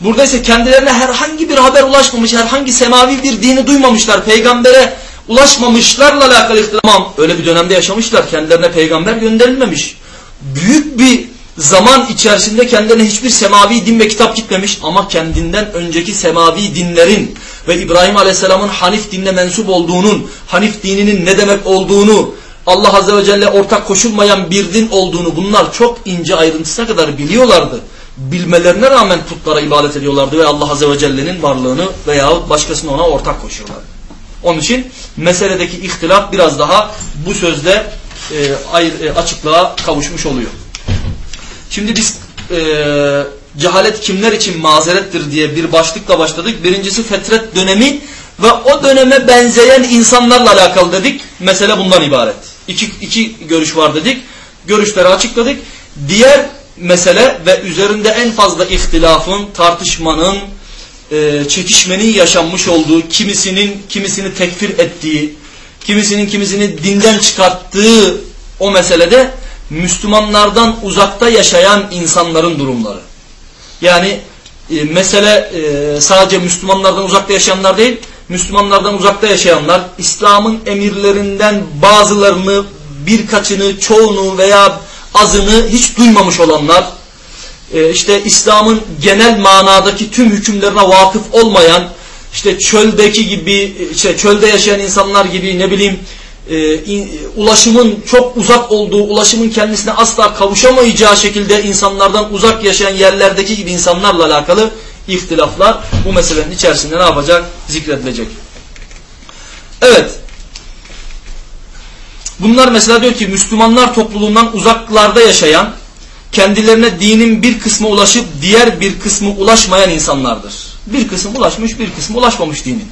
Burada ise kendilerine herhangi bir haber ulaşmamış, herhangi semavi bir dini duymamışlar, peygambere ulaşmamışlarla alakalı ihtilaf. Öyle bir dönemde yaşamışlar, kendilerine peygamber gönderilmemiş. Büyük bir zaman içerisinde kendilerine hiçbir semavi din ve kitap gitmemiş ama kendinden önceki semavi dinlerin ve İbrahim Aleyhisselam'ın Hanif dinine mensup olduğunun, Hanif dininin ne demek olduğunu, Allah Azze ve Celle ortak koşulmayan bir din olduğunu bunlar çok ince ayrıntısına kadar biliyorlardı. Bilmelerine rağmen putlara ibadet ediyorlardı ve Allah Azze ve Celle'nin varlığını veya başkasını ona ortak koşuyorlardı. Onun için meseledeki ihtilaf biraz daha bu sözde e, e, açıklığa kavuşmuş oluyor. Şimdi biz e, cehalet kimler için mazerettir diye bir başlıkla başladık. Birincisi fetret dönemi ve o döneme benzeyen insanlarla alakalı dedik. Mesele bundan ibaret. İki, iki görüş var dedik. görüşleri açıkladık. Diğer mesele ve üzerinde en fazla ihtilafın, tartışmanın, e, çekişmenin yaşanmış olduğu, kimisinin kimisini tekfir ettiği, kimisinin kimisini dinden çıkarttığı o meselede Müslümanlardan uzakta yaşayan insanların durumları. Yani e, mesele e, sadece Müslümanlardan uzakta yaşayanlar değil, Müslümanlardan uzakta yaşayanlar, İslam'ın emirlerinden bazılarını, birkaçını, çoğunu veya azını hiç duymamış olanlar, e, işte İslam'ın genel manadaki tüm hükümlerine vakıf olmayan, işte çöldeki gibi, işte çölde yaşayan insanlar gibi ne bileyim, e, ulaşımın çok uzak olduğu, ulaşımın kendisine asla kavuşamayacağı şekilde insanlardan uzak yaşayan yerlerdeki gibi insanlarla alakalı ihtilaflar bu meselenin içerisinde ne yapacak? Zikredilecek. Evet. Bunlar mesela diyor ki Müslümanlar topluluğundan uzaklarda yaşayan, kendilerine dinin bir kısmı ulaşıp diğer bir kısmı ulaşmayan insanlardır. Bir kısım ulaşmış, bir kısmı ulaşmamış dinin.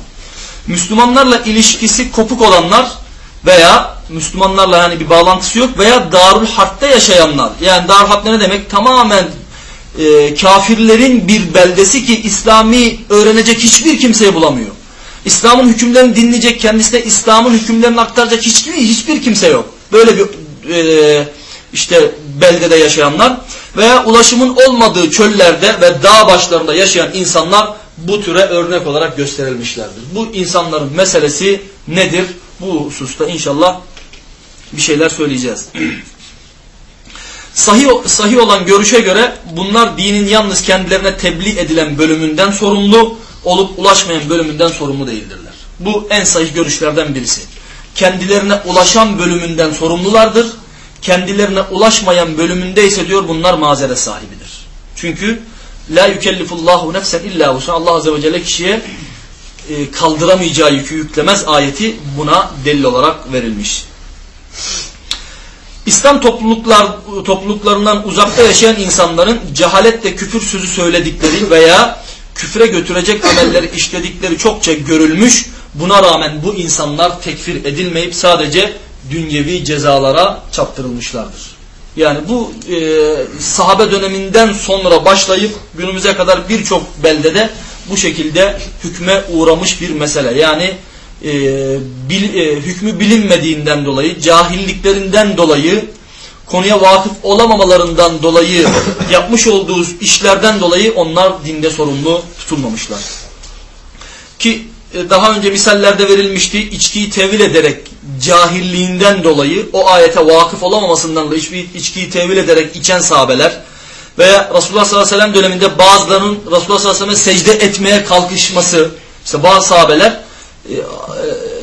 Müslümanlarla ilişkisi kopuk olanlar veya Müslümanlarla yani bir bağlantısı yok veya Darul Harp'te yaşayanlar. Yani Darul Harp ne demek? Tamamen e, kafirlerin bir beldesi ki İslami öğrenecek hiçbir kimseyi bulamıyor. İslam'ın hükümlerini dinleyecek, kendisine İslam'ın hükümlerini aktaracak hiçbir, hiçbir kimse yok. Böyle bir e, işte beldede yaşayanlar veya ulaşımın olmadığı çöllerde ve dağ başlarında yaşayan insanlar bu türe örnek olarak gösterilmişlerdir. Bu insanların meselesi nedir? Bu hususta inşallah bir şeyler söyleyeceğiz. Sahih, sahih olan görüşe göre bunlar dinin yalnız kendilerine tebliğ edilen bölümünden sorumlu olup ulaşmayan bölümünden sorumlu değildirler. Bu en sahih görüşlerden birisi. Kendilerine ulaşan bölümünden sorumlulardır. Kendilerine ulaşmayan bölümünde ise diyor bunlar mazeret sahibidir. Çünkü la yükellifullahu nefsen illa Allah azze ve celle kişiye e, kaldıramayacağı yükü yüklemez ayeti buna delil olarak verilmiş. İslam topluluklar topluluklarından uzakta yaşayan insanların cehaletle küfür sözü söyledikleri veya küfre götürecek amelleri işledikleri çokça görülmüş. Buna rağmen bu insanlar tekfir edilmeyip sadece dünyevi cezalara çaptırılmışlardır. Yani bu e, sahabe döneminden sonra başlayıp günümüze kadar birçok beldede bu şekilde hükme uğramış bir mesele. Yani e, bil, e, hükmü bilinmediğinden dolayı, cahilliklerinden dolayı, konuya vakıf olamamalarından dolayı, yapmış olduğu işlerden dolayı onlar dinde sorumlu tutulmamışlar. Ki e, daha önce misallerde verilmişti, içkiyi tevil ederek cahilliğinden dolayı, o ayete vakıf olamamasından dolayı içkiyi tevil ederek içen sahabeler, veya Resulullah sallallahu aleyhi ve sellem döneminde bazılarının Resulullah sallallahu aleyhi ve sellem'e secde etmeye kalkışması, işte bazı sahabeler e, e,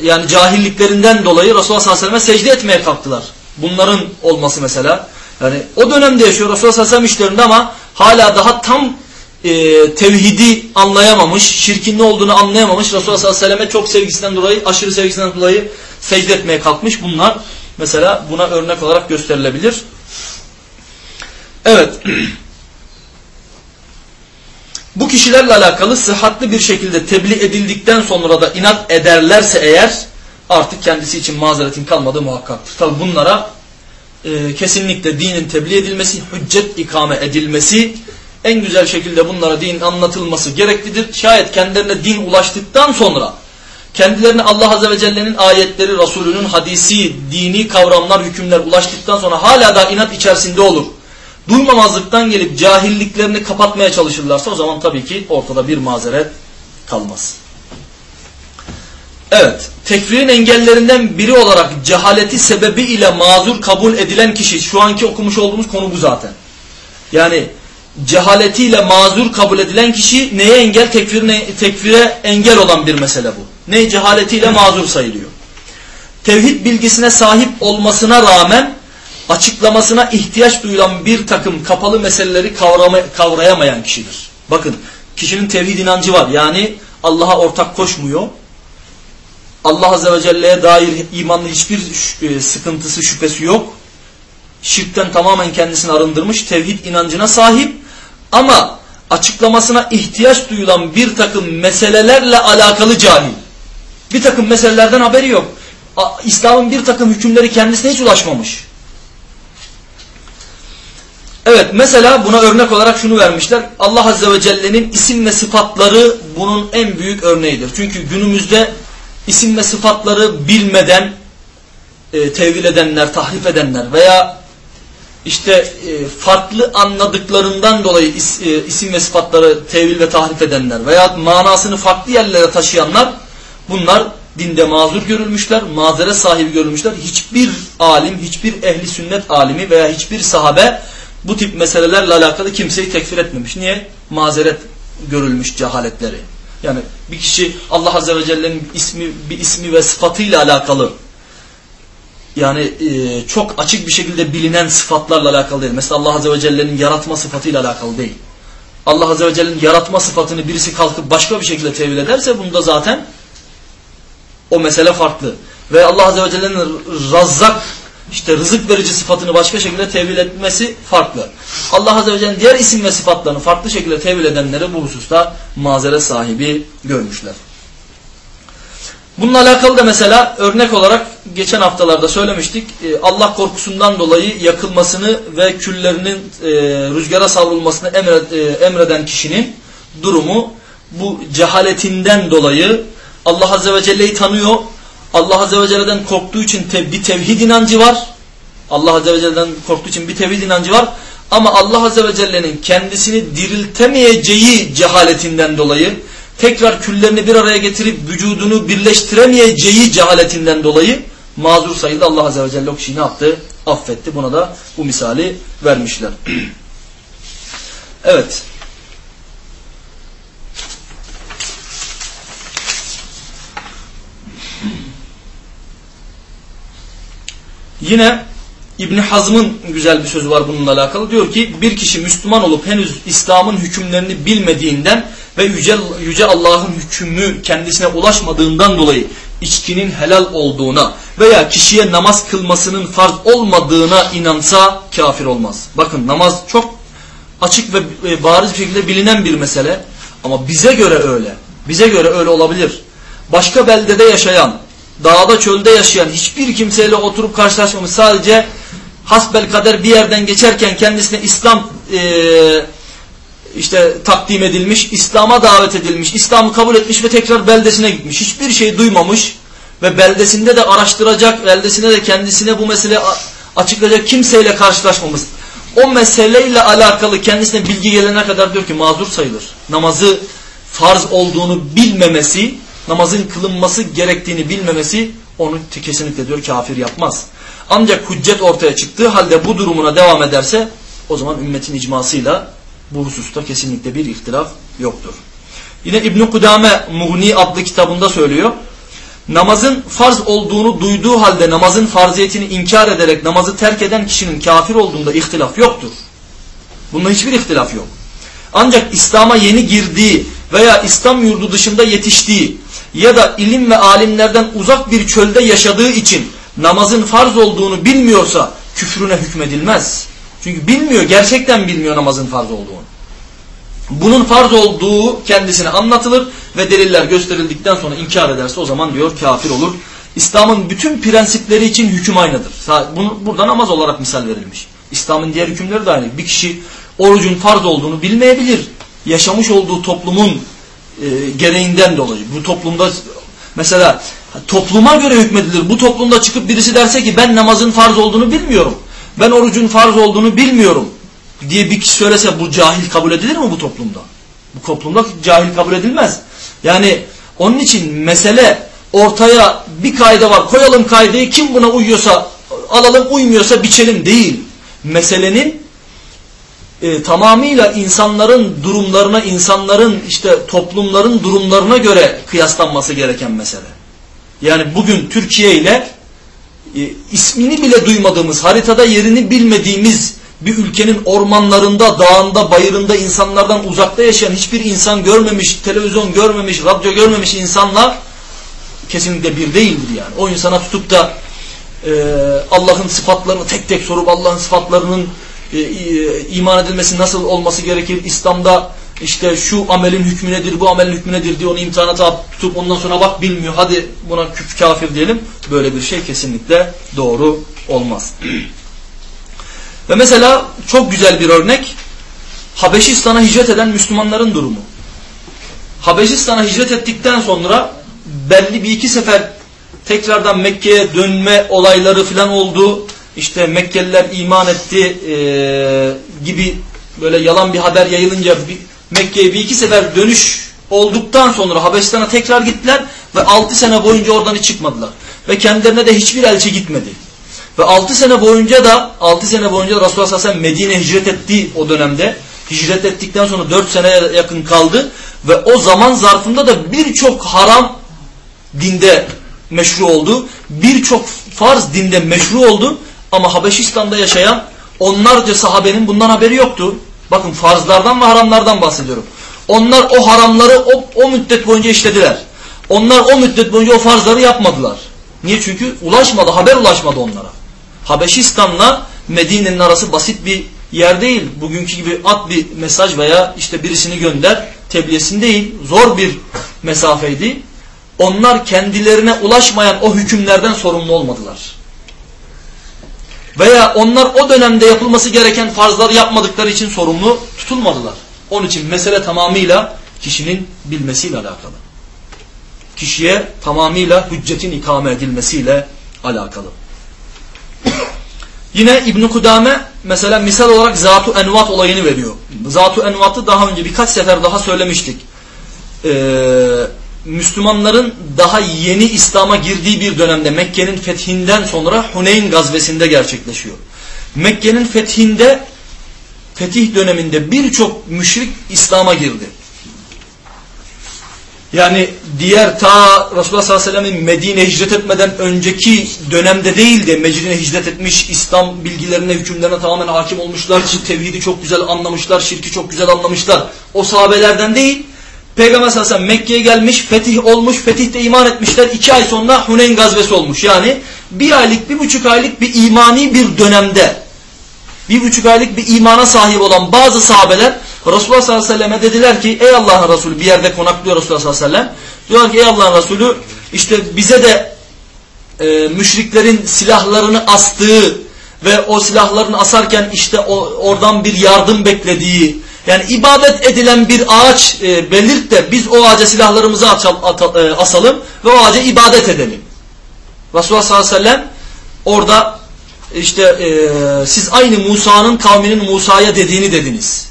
yani cahilliklerinden dolayı Resulullah sallallahu aleyhi ve sellem'e secde etmeye kalktılar. Bunların olması mesela. Yani o dönemde yaşıyor Resulullah sallallahu aleyhi ve sellem işlerinde ama hala daha tam e, tevhidi anlayamamış, şirkin ne olduğunu anlayamamış. Resulullah sallallahu aleyhi ve selleme çok sevgisinden dolayı, aşırı sevgisinden dolayı secde etmeye kalkmış. Bunlar mesela buna örnek olarak gösterilebilir. Evet. Bu kişilerle alakalı sıhhatli bir şekilde tebliğ edildikten sonra da inat ederlerse eğer artık kendisi için mazeretin kalmadığı muhakkaktır. Tabi bunlara e, kesinlikle dinin tebliğ edilmesi, hüccet ikame edilmesi, en güzel şekilde bunlara din anlatılması gereklidir. Şayet kendilerine din ulaştıktan sonra kendilerine Allah Azze ve Celle'nin ayetleri, Resulünün hadisi, dini kavramlar, hükümler ulaştıktan sonra hala da inat içerisinde olur duymamazlıktan gelip cahilliklerini kapatmaya çalışırlarsa o zaman tabii ki ortada bir mazeret kalmaz. Evet, tekfirin engellerinden biri olarak cehaleti sebebiyle mazur kabul edilen kişi, şu anki okumuş olduğumuz konu bu zaten. Yani cehaletiyle mazur kabul edilen kişi neye engel? Tekfirine, tekfire engel olan bir mesele bu. Ne? Cehaletiyle mazur sayılıyor. Tevhid bilgisine sahip olmasına rağmen açıklamasına ihtiyaç duyulan bir takım kapalı meseleleri kavrama, kavrayamayan kişidir. Bakın kişinin tevhid inancı var. Yani Allah'a ortak koşmuyor. Allah Azze ve Celle'ye dair imanlı hiçbir e, sıkıntısı şüphesi yok. Şirkten tamamen kendisini arındırmış. Tevhid inancına sahip. Ama açıklamasına ihtiyaç duyulan bir takım meselelerle alakalı cahil. Bir takım meselelerden haberi yok. İslam'ın bir takım hükümleri kendisine hiç ulaşmamış. Evet mesela buna örnek olarak şunu vermişler. Allah Azze ve Celle'nin isim ve sıfatları bunun en büyük örneğidir. Çünkü günümüzde isim ve sıfatları bilmeden e, tevil edenler, tahrif edenler veya işte e, farklı anladıklarından dolayı is, e, isim ve sıfatları tevil ve tahrif edenler veya manasını farklı yerlere taşıyanlar bunlar dinde mazur görülmüşler, mazeret sahibi görülmüşler. Hiçbir alim, hiçbir ehli sünnet alimi veya hiçbir sahabe bu tip meselelerle alakalı kimseyi tekfir etmemiş. Niye? Mazeret görülmüş cehaletleri. Yani bir kişi Allah Azze ve Celle'nin ismi, bir ismi ve sıfatıyla alakalı yani e, çok açık bir şekilde bilinen sıfatlarla alakalı değil. Mesela Allah Azze ve Celle'nin yaratma sıfatıyla alakalı değil. Allah Azze ve Celle'nin yaratma sıfatını birisi kalkıp başka bir şekilde tevil ederse bunda zaten o mesele farklı. Ve Allah Azze ve Celle'nin razzak işte rızık verici sıfatını başka şekilde tevil etmesi farklı. Allah Azze ve Celle'nin diğer isim ve sıfatlarını farklı şekilde tevil edenleri bu hususta mazeret sahibi görmüşler. Bununla alakalı da mesela örnek olarak geçen haftalarda söylemiştik. E, Allah korkusundan dolayı yakılmasını ve küllerinin e, rüzgara savrulmasını e, emreden kişinin durumu bu cehaletinden dolayı Allah Azze ve Celle'yi tanıyor. Allah Azze ve Celle'den korktuğu için bir tevhid inancı var. Allah Azze ve Celle'den korktuğu için bir tevhid inancı var. Ama Allah Azze ve Celle'nin kendisini diriltemeyeceği cehaletinden dolayı tekrar küllerini bir araya getirip vücudunu birleştiremeyeceği cehaletinden dolayı mazur sayıldı. Allah Azze ve Celle o kişiyi ne yaptı? Affetti. Buna da bu misali vermişler. evet. Yine İbni Hazm'ın güzel bir sözü var bununla alakalı. Diyor ki bir kişi Müslüman olup henüz İslam'ın hükümlerini bilmediğinden ve yüce, yüce Allah'ın hükmü kendisine ulaşmadığından dolayı içkinin helal olduğuna veya kişiye namaz kılmasının farz olmadığına inansa kafir olmaz. Bakın namaz çok açık ve e, bariz bir şekilde bilinen bir mesele ama bize göre öyle. Bize göre öyle olabilir. Başka beldede yaşayan, dağda çölde yaşayan hiçbir kimseyle oturup karşılaşmamış sadece hasbel kader bir yerden geçerken kendisine İslam e, işte takdim edilmiş, İslam'a davet edilmiş, İslam'ı kabul etmiş ve tekrar beldesine gitmiş. Hiçbir şey duymamış ve beldesinde de araştıracak, beldesinde de kendisine bu mesele açıklayacak kimseyle karşılaşmamış. O meseleyle alakalı kendisine bilgi gelene kadar diyor ki mazur sayılır. Namazı farz olduğunu bilmemesi, namazın kılınması gerektiğini bilmemesi onu kesinlikle diyor kafir yapmaz. Ancak hüccet ortaya çıktığı halde bu durumuna devam ederse o zaman ümmetin icmasıyla bu hususta kesinlikle bir ihtilaf yoktur. Yine İbn Kudame Muhni adlı kitabında söylüyor. Namazın farz olduğunu duyduğu halde namazın farziyetini inkar ederek namazı terk eden kişinin kafir olduğunda ihtilaf yoktur. Bunda hiçbir ihtilaf yok. Ancak İslam'a yeni girdiği veya İslam yurdu dışında yetiştiği ya da ilim ve alimlerden uzak bir çölde yaşadığı için namazın farz olduğunu bilmiyorsa küfrüne hükmedilmez. Çünkü bilmiyor, gerçekten bilmiyor namazın farz olduğunu. Bunun farz olduğu kendisine anlatılır ve deliller gösterildikten sonra inkar ederse o zaman diyor kafir olur. İslam'ın bütün prensipleri için hüküm aynıdır. Bunu, burada namaz olarak misal verilmiş. İslam'ın diğer hükümleri de aynı. Bir kişi orucun farz olduğunu bilmeyebilir. Yaşamış olduğu toplumun e, gereğinden dolayı. Bu toplumda mesela topluma göre hükmedilir. Bu toplumda çıkıp birisi derse ki ben namazın farz olduğunu bilmiyorum ben orucun farz olduğunu bilmiyorum diye bir kişi söylese bu cahil kabul edilir mi bu toplumda? Bu toplumda cahil kabul edilmez. Yani onun için mesele ortaya bir kayda var koyalım kaydayı kim buna uyuyorsa alalım uymuyorsa biçelim değil. Meselenin e, tamamıyla insanların durumlarına, insanların işte toplumların durumlarına göre kıyaslanması gereken mesele. Yani bugün Türkiye ile e, ismini bile duymadığımız, haritada yerini bilmediğimiz bir ülkenin ormanlarında, dağında, bayırında insanlardan uzakta yaşayan hiçbir insan görmemiş, televizyon görmemiş, radyo görmemiş insanlar kesinlikle bir değildir yani. O insana tutup da e, Allah'ın sıfatlarını tek tek sorup Allah'ın sıfatlarının e, e, iman edilmesi nasıl olması gerekir, İslam'da işte şu amelin hükmü nedir, bu amelin hükmü nedir diye onu imtihana tutup ondan sonra bak bilmiyor hadi buna küf kafir diyelim. Böyle bir şey kesinlikle doğru olmaz. Ve mesela çok güzel bir örnek Habeşistan'a hicret eden Müslümanların durumu. Habeşistan'a hicret ettikten sonra belli bir iki sefer tekrardan Mekke'ye dönme olayları falan oldu. İşte Mekkeliler iman etti e, gibi böyle yalan bir haber yayılınca Mekke'ye bir iki sefer dönüş olduktan sonra Habeşistan'a tekrar gittiler ve altı sene boyunca oradan çıkmadılar. Ve kendilerine de hiçbir elçi gitmedi. Ve altı sene boyunca da altı sene boyunca Resulullah sallallahu aleyhi ve sellem Medine hicret ettiği o dönemde hicret ettikten sonra dört seneye yakın kaldı ve o zaman zarfında da birçok haram dinde meşru oldu. Birçok farz dinde meşru oldu ama Habeşistan'da yaşayan onlarca sahabenin bundan haberi yoktu. Bakın farzlardan ve haramlardan bahsediyorum. Onlar o haramları o, o müddet boyunca işlediler. Onlar o müddet boyunca o farzları yapmadılar. Niye? Çünkü ulaşmadı, haber ulaşmadı onlara. Habeşistan'la Medine'nin arası basit bir yer değil. Bugünkü gibi at bir mesaj veya işte birisini gönder tebliğesin değil. Zor bir mesafeydi. Onlar kendilerine ulaşmayan o hükümlerden sorumlu olmadılar. Veya onlar o dönemde yapılması gereken farzları yapmadıkları için sorumlu tutulmadılar. Onun için mesele tamamıyla kişinin bilmesiyle alakalı. Kişiye tamamıyla hüccetin ikame edilmesiyle alakalı. Yine İbn Kudame mesela misal olarak Zatu Envat olayını veriyor. Zatu Envat'ı daha önce birkaç sefer daha söylemiştik. Ee, Müslümanların daha yeni İslam'a girdiği bir dönemde Mekke'nin fethinden sonra Huneyn gazvesinde gerçekleşiyor. Mekke'nin fethinde fetih döneminde birçok müşrik İslam'a girdi. Yani diğer ta Resulullah sallallahu aleyhi ve sellem'in Medine hicret etmeden önceki dönemde değil de Medine hicret etmiş, İslam bilgilerine, hükümlerine tamamen hakim olmuşlar. Tevhidi çok güzel anlamışlar, şirki çok güzel anlamışlar. O sahabelerden değil. Peygamber sallallahu aleyhi ve sellem Mekke'ye gelmiş, fetih olmuş, fetihte iman etmişler. iki ay sonra Huneyn gazvesi olmuş. Yani bir aylık, bir buçuk aylık bir imani bir dönemde bir buçuk aylık bir imana sahip olan bazı sahabeler Resulullah sallallahu aleyhi ve selleme dediler ki ey Allah'ın Resulü bir yerde konaklıyor Resulullah sallallahu aleyhi ve sellem. Diyorlar ki ey Allah'ın Resulü işte bize de e, müşriklerin silahlarını astığı ve o silahlarını asarken işte o, oradan bir yardım beklediği yani ibadet edilen bir ağaç e, belirt de biz o ağaca silahlarımızı atal, at, e, asalım ve o ağaca ibadet edelim. Resulullah sallallahu aleyhi ve sellem orada işte e, siz aynı Musa'nın kavminin Musa'ya dediğini dediniz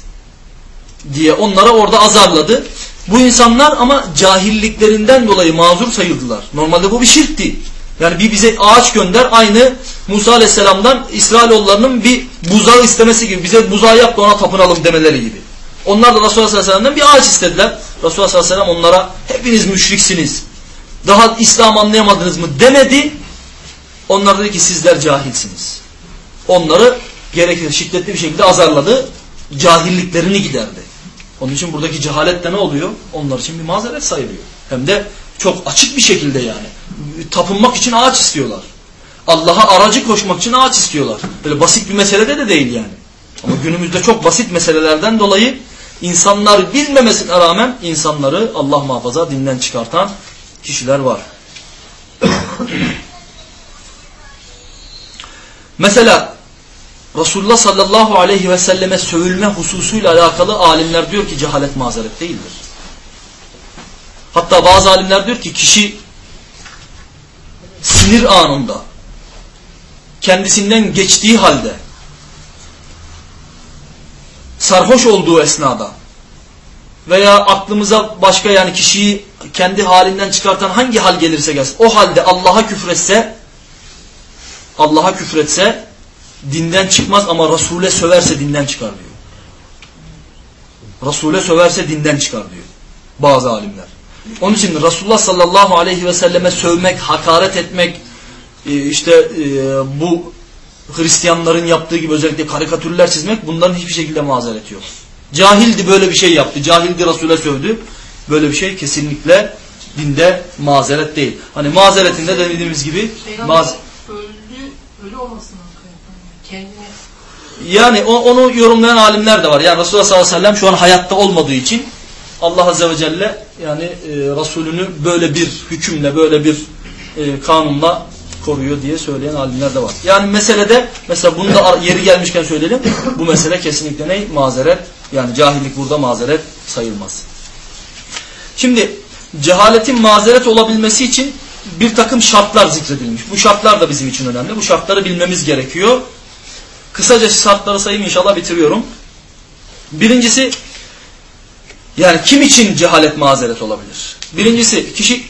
diye onlara orada azarladı. Bu insanlar ama cahilliklerinden dolayı mazur sayıldılar. Normalde bu bir şirkti. Yani bir bize ağaç gönder aynı Musa Aleyhisselam'dan İsrailoğullarının bir buzağı istemesi gibi bize buzağı yap da ona tapınalım demeleri gibi. Onlar da Resulullah Aleyhisselam'dan bir ağaç istediler. Resulullah Aleyhisselam onlara hepiniz müşriksiniz. Daha İslam anlayamadınız mı demedi. Onlar dedi ki sizler cahilsiniz. Onları gerekli şiddetli bir şekilde azarladı. Cahilliklerini giderdi. Onun için buradaki cehalet de ne oluyor? Onlar için bir mazeret sayılıyor. Hem de çok açık bir şekilde yani. Tapınmak için ağaç istiyorlar. Allah'a aracı koşmak için ağaç istiyorlar. Böyle basit bir meselede de değil yani. Ama günümüzde çok basit meselelerden dolayı insanlar bilmemesine rağmen insanları Allah muhafaza dinden çıkartan kişiler var. Mesela Resulullah sallallahu aleyhi ve selleme sövülme hususuyla alakalı alimler diyor ki cehalet mazeret değildir. Hatta bazı alimler diyor ki kişi sinir anında kendisinden geçtiği halde sarhoş olduğu esnada veya aklımıza başka yani kişiyi kendi halinden çıkartan hangi hal gelirse gelsin o halde Allah'a küfretse Allah'a küfretse dinden çıkmaz ama Resul'e söverse dinden çıkar diyor. Resul'e söverse dinden çıkar diyor. Bazı alimler. Onun için Resulullah sallallahu aleyhi ve selleme sövmek, hakaret etmek, e, işte e, bu Hristiyanların yaptığı gibi özellikle karikatürler çizmek bunların hiçbir şekilde mazeret yok. Cahildi böyle bir şey yaptı. Cahildi Resul'e sövdü. Böyle bir şey kesinlikle dinde mazeret değil. Hani mazeretinde dediğimiz gibi maz yani onu yorumlayan alimler de var. Yani Resulullah sallallahu aleyhi ve sellem şu an hayatta olmadığı için Allah azze ve celle yani e, Resulünü böyle bir hükümle böyle bir e, kanunla koruyor diye söyleyen alimler de var. Yani meselede mesela bunu da yeri gelmişken söyleyelim. Bu mesele kesinlikle ne? Mazeret. Yani cahillik burada mazeret sayılmaz. Şimdi cehaletin mazeret olabilmesi için bir takım şartlar zikredilmiş. Bu şartlar da bizim için önemli. Bu şartları bilmemiz gerekiyor. Kısaca şartları sayayım inşallah bitiriyorum. Birincisi yani kim için cehalet mazeret olabilir? Birincisi kişi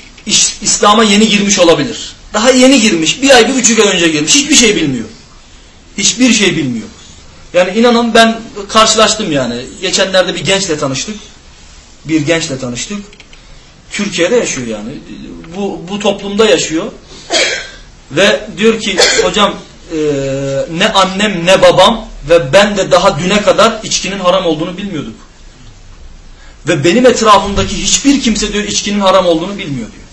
İslam'a yeni girmiş olabilir. Daha yeni girmiş. Bir ay bir buçuk ay önce girmiş. Hiçbir şey bilmiyor. Hiçbir şey bilmiyor. Yani inanın ben karşılaştım yani. Geçenlerde bir gençle tanıştık. Bir gençle tanıştık. Türkiye'de yaşıyor yani. Bu, bu toplumda yaşıyor. Ve diyor ki hocam e, ne annem ne babam ve ben de daha düne kadar içkinin haram olduğunu bilmiyorduk. Ve benim etrafımdaki hiçbir kimse diyor içkinin haram olduğunu bilmiyor diyor.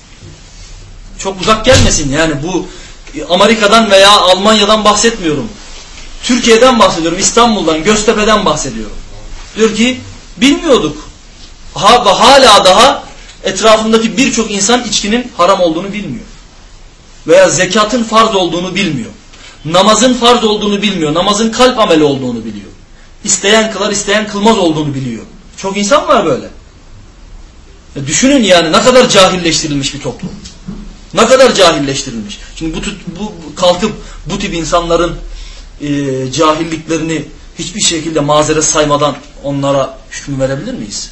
Çok uzak gelmesin yani bu Amerika'dan veya Almanya'dan bahsetmiyorum. Türkiye'den bahsediyorum, İstanbul'dan, Göztepe'den bahsediyorum. Diyor ki bilmiyorduk. Ha, hala daha etrafındaki birçok insan içkinin haram olduğunu bilmiyor. Veya zekatın farz olduğunu bilmiyor. Namazın farz olduğunu bilmiyor. Namazın kalp ameli olduğunu biliyor. İsteyen kılar, isteyen kılmaz olduğunu biliyor. Çok insan var böyle. Ya düşünün yani ne kadar cahilleştirilmiş bir toplum. Ne kadar cahilleştirilmiş. Şimdi bu, bu kalkıp bu tip insanların e, cahilliklerini hiçbir şekilde mazeret saymadan onlara hüküm verebilir miyiz?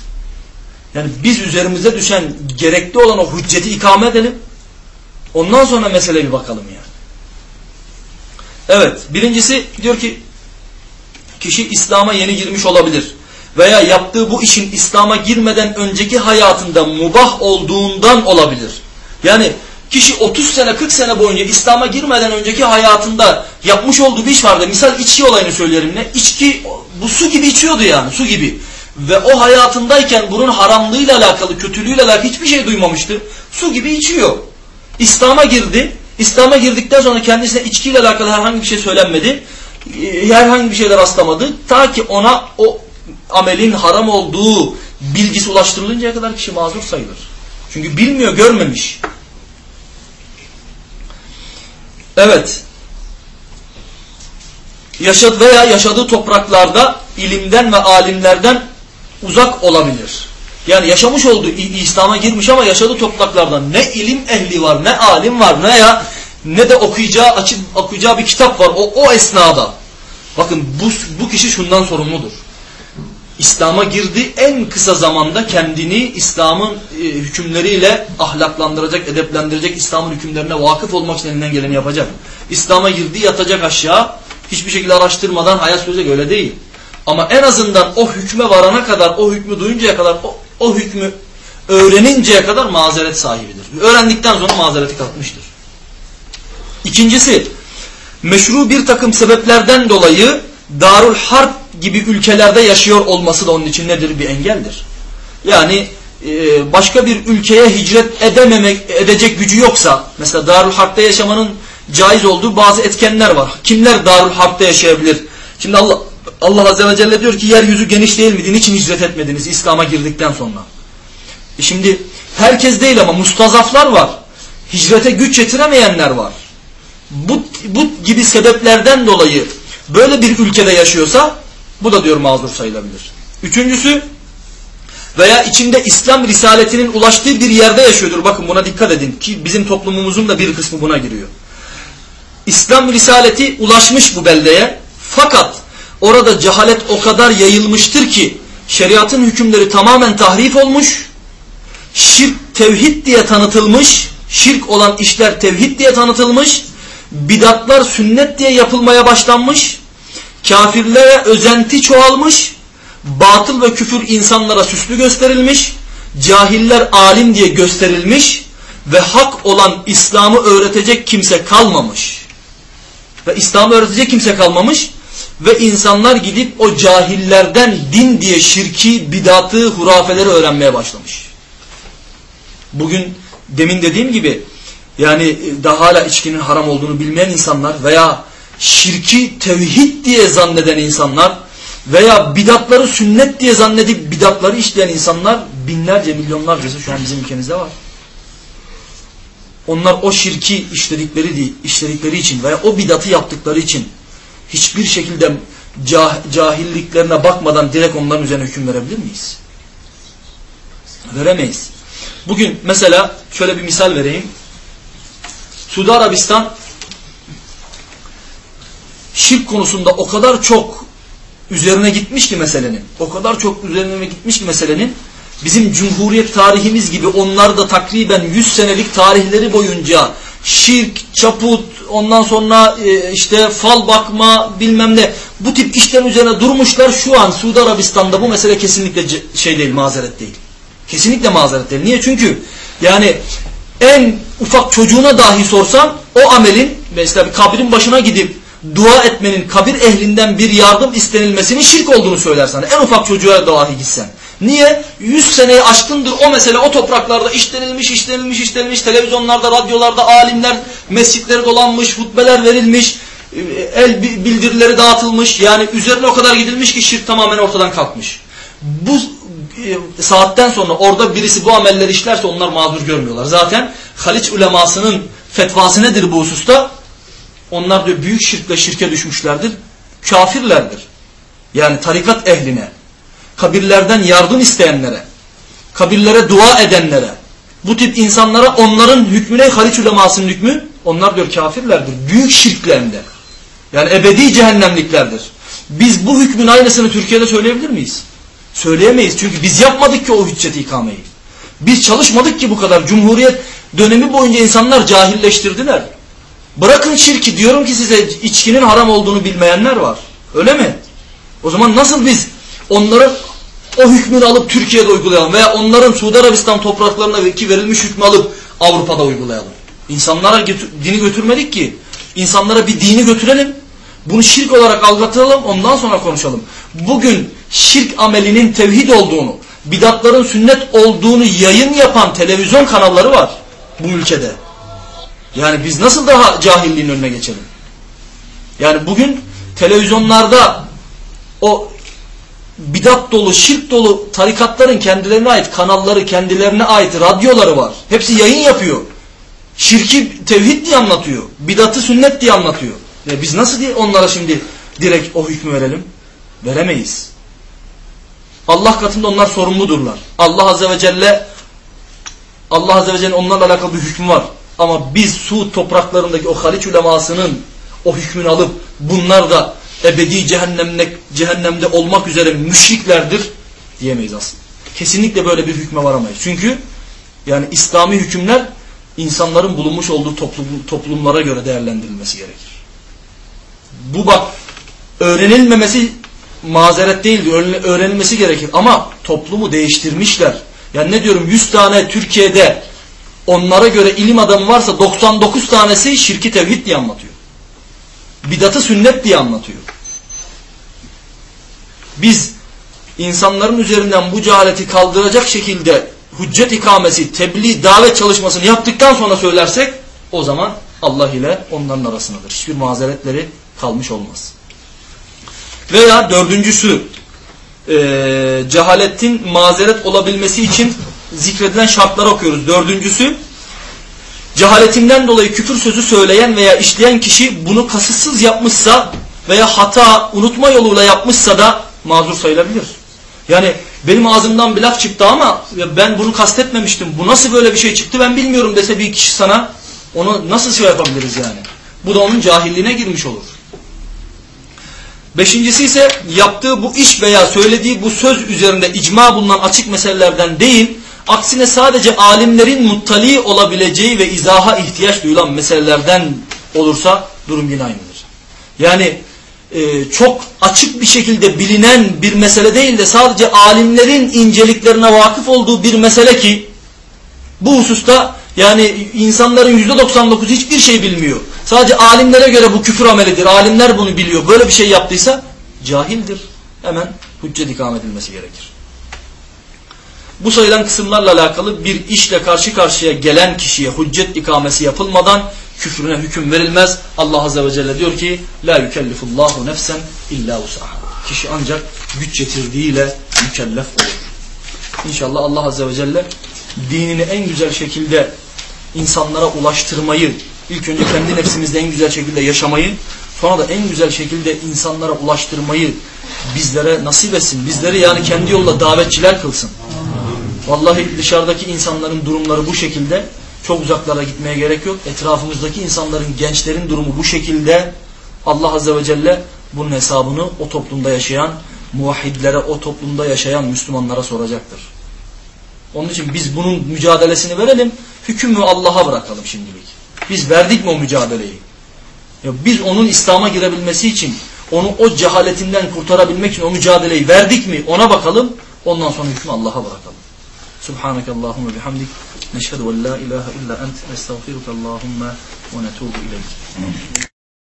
Yani biz üzerimize düşen gerekli olan o hücceti ikame edelim. Ondan sonra mesele bir bakalım yani. Evet. Birincisi diyor ki kişi İslam'a yeni girmiş olabilir. Veya yaptığı bu işin İslam'a girmeden önceki hayatında mubah olduğundan olabilir. Yani kişi 30 sene 40 sene boyunca İslam'a girmeden önceki hayatında yapmış olduğu bir iş vardı. Misal içki olayını söylerim ne? İçki bu su gibi içiyordu yani su gibi. Ve o hayatındayken bunun haramlığıyla alakalı, kötülüğüyle alakalı hiçbir şey duymamıştı. Su gibi içiyor. İslam'a girdi. İslam'a girdikten sonra kendisine içkiyle alakalı herhangi bir şey söylenmedi. Ee, herhangi bir şeyler rastlamadı. Ta ki ona o amelin haram olduğu bilgisi ulaştırılıncaya kadar kişi mazur sayılır. Çünkü bilmiyor, görmemiş. Evet. Yaşadı veya yaşadığı topraklarda ilimden ve alimlerden uzak olabilir. Yani yaşamış olduğu İslam'a girmiş ama yaşadığı topraklarda ne ilim ehli var, ne alim var, ne ya ne de okuyacağı açıp okuyacağı bir kitap var o, o esnada. Bakın bu, bu kişi şundan sorumludur. İslam'a girdi en kısa zamanda kendini İslam'ın e, hükümleriyle ahlaklandıracak, edeplendirecek, İslam'ın hükümlerine vakıf olmak için elinden geleni yapacak. İslam'a girdi yatacak aşağı, hiçbir şekilde araştırmadan hayat sürecek öyle değil. Ama en azından o hükme varana kadar, o hükmü duyuncaya kadar, o, o hükmü öğreninceye kadar mazeret sahibidir. Öğrendikten sonra mazereti kalkmıştır. İkincisi, meşru bir takım sebeplerden dolayı Darul Harp gibi ülkelerde yaşıyor olması da onun için nedir? Bir engeldir. Yani e, başka bir ülkeye hicret edememek, edecek gücü yoksa, mesela Darul Harp'ta yaşamanın caiz olduğu bazı etkenler var. Kimler Darul Harp'ta yaşayabilir? Şimdi Allah Allah Azze ve Celle diyor ki yeryüzü geniş değil miydi? Niçin hicret etmediniz İslam'a girdikten sonra? E şimdi herkes değil ama mustazaflar var. Hicrete güç yetiremeyenler var. Bu, bu gibi sebeplerden dolayı böyle bir ülkede yaşıyorsa bu da diyor mazur sayılabilir. Üçüncüsü veya içinde İslam risaletinin ulaştığı bir yerde yaşıyordur. Bakın buna dikkat edin ki bizim toplumumuzun da bir kısmı buna giriyor. İslam risaleti ulaşmış bu beldeye fakat orada cehalet o kadar yayılmıştır ki şeriatın hükümleri tamamen tahrif olmuş, şirk tevhid diye tanıtılmış, şirk olan işler tevhid diye tanıtılmış, bidatlar sünnet diye yapılmaya başlanmış, kafirlere özenti çoğalmış, batıl ve küfür insanlara süslü gösterilmiş, cahiller alim diye gösterilmiş ve hak olan İslam'ı öğretecek kimse kalmamış. Ve İslam'ı öğretecek kimse kalmamış ve insanlar gidip o cahillerden din diye şirki, bidatı, hurafeleri öğrenmeye başlamış. Bugün demin dediğim gibi yani daha hala içkinin haram olduğunu bilmeyen insanlar veya şirki tevhid diye zanneden insanlar veya bidatları sünnet diye zannedip bidatları işleyen insanlar binlerce milyonlarca şu an bizim ülkemizde var. onlar o şirki işledikleri değil, işledikleri için veya o bidatı yaptıkları için hiçbir şekilde cah cahilliklerine bakmadan direkt onların üzerine hüküm verebilir miyiz? Veremeyiz. Bugün mesela şöyle bir misal vereyim. Suudi Arabistan şirk konusunda o kadar çok üzerine gitmiş ki meselenin. O kadar çok üzerine gitmiş ki meselenin. Bizim Cumhuriyet tarihimiz gibi onlar da takriben 100 senelik tarihleri boyunca şirk, çaput, ondan sonra e, işte fal bakma bilmem ne bu tip işlerin üzerine durmuşlar. Şu an Suudi Arabistan'da bu mesele kesinlikle şey değil, mazeret değil. Kesinlikle mazeret değil. Niye? Çünkü yani en ufak çocuğuna dahi sorsan o amelin mesela bir kabrin başına gidip dua etmenin kabir ehlinden bir yardım istenilmesinin şirk olduğunu söyler sana. En ufak çocuğa dahi gitsen. Niye? Yüz seneyi aşkındır o mesele o topraklarda işlenilmiş, işlenilmiş, işlenilmiş. Televizyonlarda, radyolarda alimler, mescitleri dolanmış, hutbeler verilmiş, el bildirileri dağıtılmış. Yani üzerine o kadar gidilmiş ki şirk tamamen ortadan kalkmış. Bu e, saatten sonra orada birisi bu amelleri işlerse onlar mazur görmüyorlar. Zaten Haliç ulemasının fetvası nedir bu hususta? Onlar diyor büyük şirkle şirke düşmüşlerdir. Kafirlerdir. Yani tarikat ehline, kabirlerden yardım isteyenlere, kabirlere dua edenlere, bu tip insanlara onların hükmüne Haliç ulemasının hükmü, onlar diyor kafirlerdir. Büyük şirklerinde. Yani ebedi cehennemliklerdir. Biz bu hükmün aynısını Türkiye'de söyleyebilir miyiz? Söyleyemeyiz. Çünkü biz yapmadık ki o hücceti ikameyi. Biz çalışmadık ki bu kadar. Cumhuriyet dönemi boyunca insanlar cahilleştirdiler. Bırakın şirki diyorum ki size içkinin haram olduğunu bilmeyenler var. Öyle mi? O zaman nasıl biz onların o hükmünü alıp Türkiye'de uygulayalım veya onların Suudi Arabistan topraklarına ki verilmiş hükmü alıp Avrupa'da uygulayalım. İnsanlara dini götürmedik ki. İnsanlara bir dini götürelim. Bunu şirk olarak algılatalım ondan sonra konuşalım. Bugün şirk amelinin tevhid olduğunu, bidatların sünnet olduğunu yayın yapan televizyon kanalları var bu ülkede. Yani biz nasıl daha cahilliğin önüne geçelim? Yani bugün televizyonlarda o bidat dolu, şirk dolu tarikatların kendilerine ait kanalları, kendilerine ait radyoları var. Hepsi yayın yapıyor. Şirki tevhid diye anlatıyor. Bidatı sünnet diye anlatıyor. Ya biz nasıl diye onlara şimdi direkt o hükmü verelim? Veremeyiz. Allah katında onlar sorumludurlar. Allah Azze ve Celle Allah Azze ve Celle'nin onlarla alakalı bir hükmü var. Ama biz Suud topraklarındaki o Haliç ulemasının o hükmünü alıp bunlar da ebedi cehennemde, cehennemde olmak üzere müşriklerdir diyemeyiz aslında. Kesinlikle böyle bir hükme varamayız. Çünkü yani İslami hükümler insanların bulunmuş olduğu toplum, toplumlara göre değerlendirilmesi gerekir. Bu bak öğrenilmemesi mazeret değildi. Öğrenilmesi gerekir. Ama toplumu değiştirmişler. Yani ne diyorum 100 tane Türkiye'de onlara göre ilim adamı varsa 99 tanesi şirki tevhid diye anlatıyor. Bidatı sünnet diye anlatıyor. Biz insanların üzerinden bu cehaleti kaldıracak şekilde hüccet ikamesi, tebliğ, davet çalışmasını yaptıktan sonra söylersek o zaman Allah ile onların arasındadır. Hiçbir mazeretleri kalmış olmaz. Veya dördüncüsü e, cehaletin mazeret olabilmesi için zikredilen şartları okuyoruz. Dördüncüsü cehaletinden dolayı küfür sözü söyleyen veya işleyen kişi bunu kasıtsız yapmışsa veya hata, unutma yoluyla yapmışsa da mazur sayılabilir. Yani benim ağzımdan bir laf çıktı ama ben bunu kastetmemiştim. Bu nasıl böyle bir şey çıktı ben bilmiyorum dese bir kişi sana onu nasıl şey yapabiliriz yani? Bu da onun cahilliğine girmiş olur. Beşincisi ise yaptığı bu iş veya söylediği bu söz üzerinde icma bulunan açık meselelerden değil, aksine sadece alimlerin muttali olabileceği ve izaha ihtiyaç duyulan meselelerden olursa durum yine aynıdır. Yani e, çok açık bir şekilde bilinen bir mesele değil de sadece alimlerin inceliklerine vakıf olduğu bir mesele ki bu hususta yani insanların yüzde 99 hiçbir şey bilmiyor. Sadece alimlere göre bu küfür amelidir. Alimler bunu biliyor. Böyle bir şey yaptıysa cahildir. Hemen hüccet ikame edilmesi gerekir. Bu sayılan kısımlarla alakalı bir işle karşı karşıya gelen kişiye hüccet ikamesi yapılmadan küfrüne hüküm verilmez. Allah Azze ve Celle diyor ki La yükellifullahu nefsen illa usaha. Kişi ancak güç yetirdiğiyle mükellef olur. İnşallah Allah Azze ve Celle dinini en güzel şekilde insanlara ulaştırmayı, ilk önce kendi nefsimizde en güzel şekilde yaşamayı, sonra da en güzel şekilde insanlara ulaştırmayı bizlere nasip etsin. Bizleri yani kendi yolla davetçiler kılsın. Vallahi dışarıdaki insanların durumları bu şekilde. Çok uzaklara gitmeye gerek yok. Etrafımızdaki insanların, gençlerin durumu bu şekilde. Allah Azze ve Celle bunun hesabını o toplumda yaşayan, muvahhidlere, o toplumda yaşayan Müslümanlara soracaktır. Onun için biz bunun mücadelesini verelim, hükmü Allah'a bırakalım şimdilik. Biz verdik mi o mücadeleyi? Ya biz onun İslam'a girebilmesi için, onu o cehaletinden kurtarabilmek için o mücadeleyi verdik mi ona bakalım, ondan sonra hükmü Allah'a bırakalım. سبحانك اللهم بحمدك نشهد أن لا إله إلا أنت نستغفرك اللهم ونتوب إليك.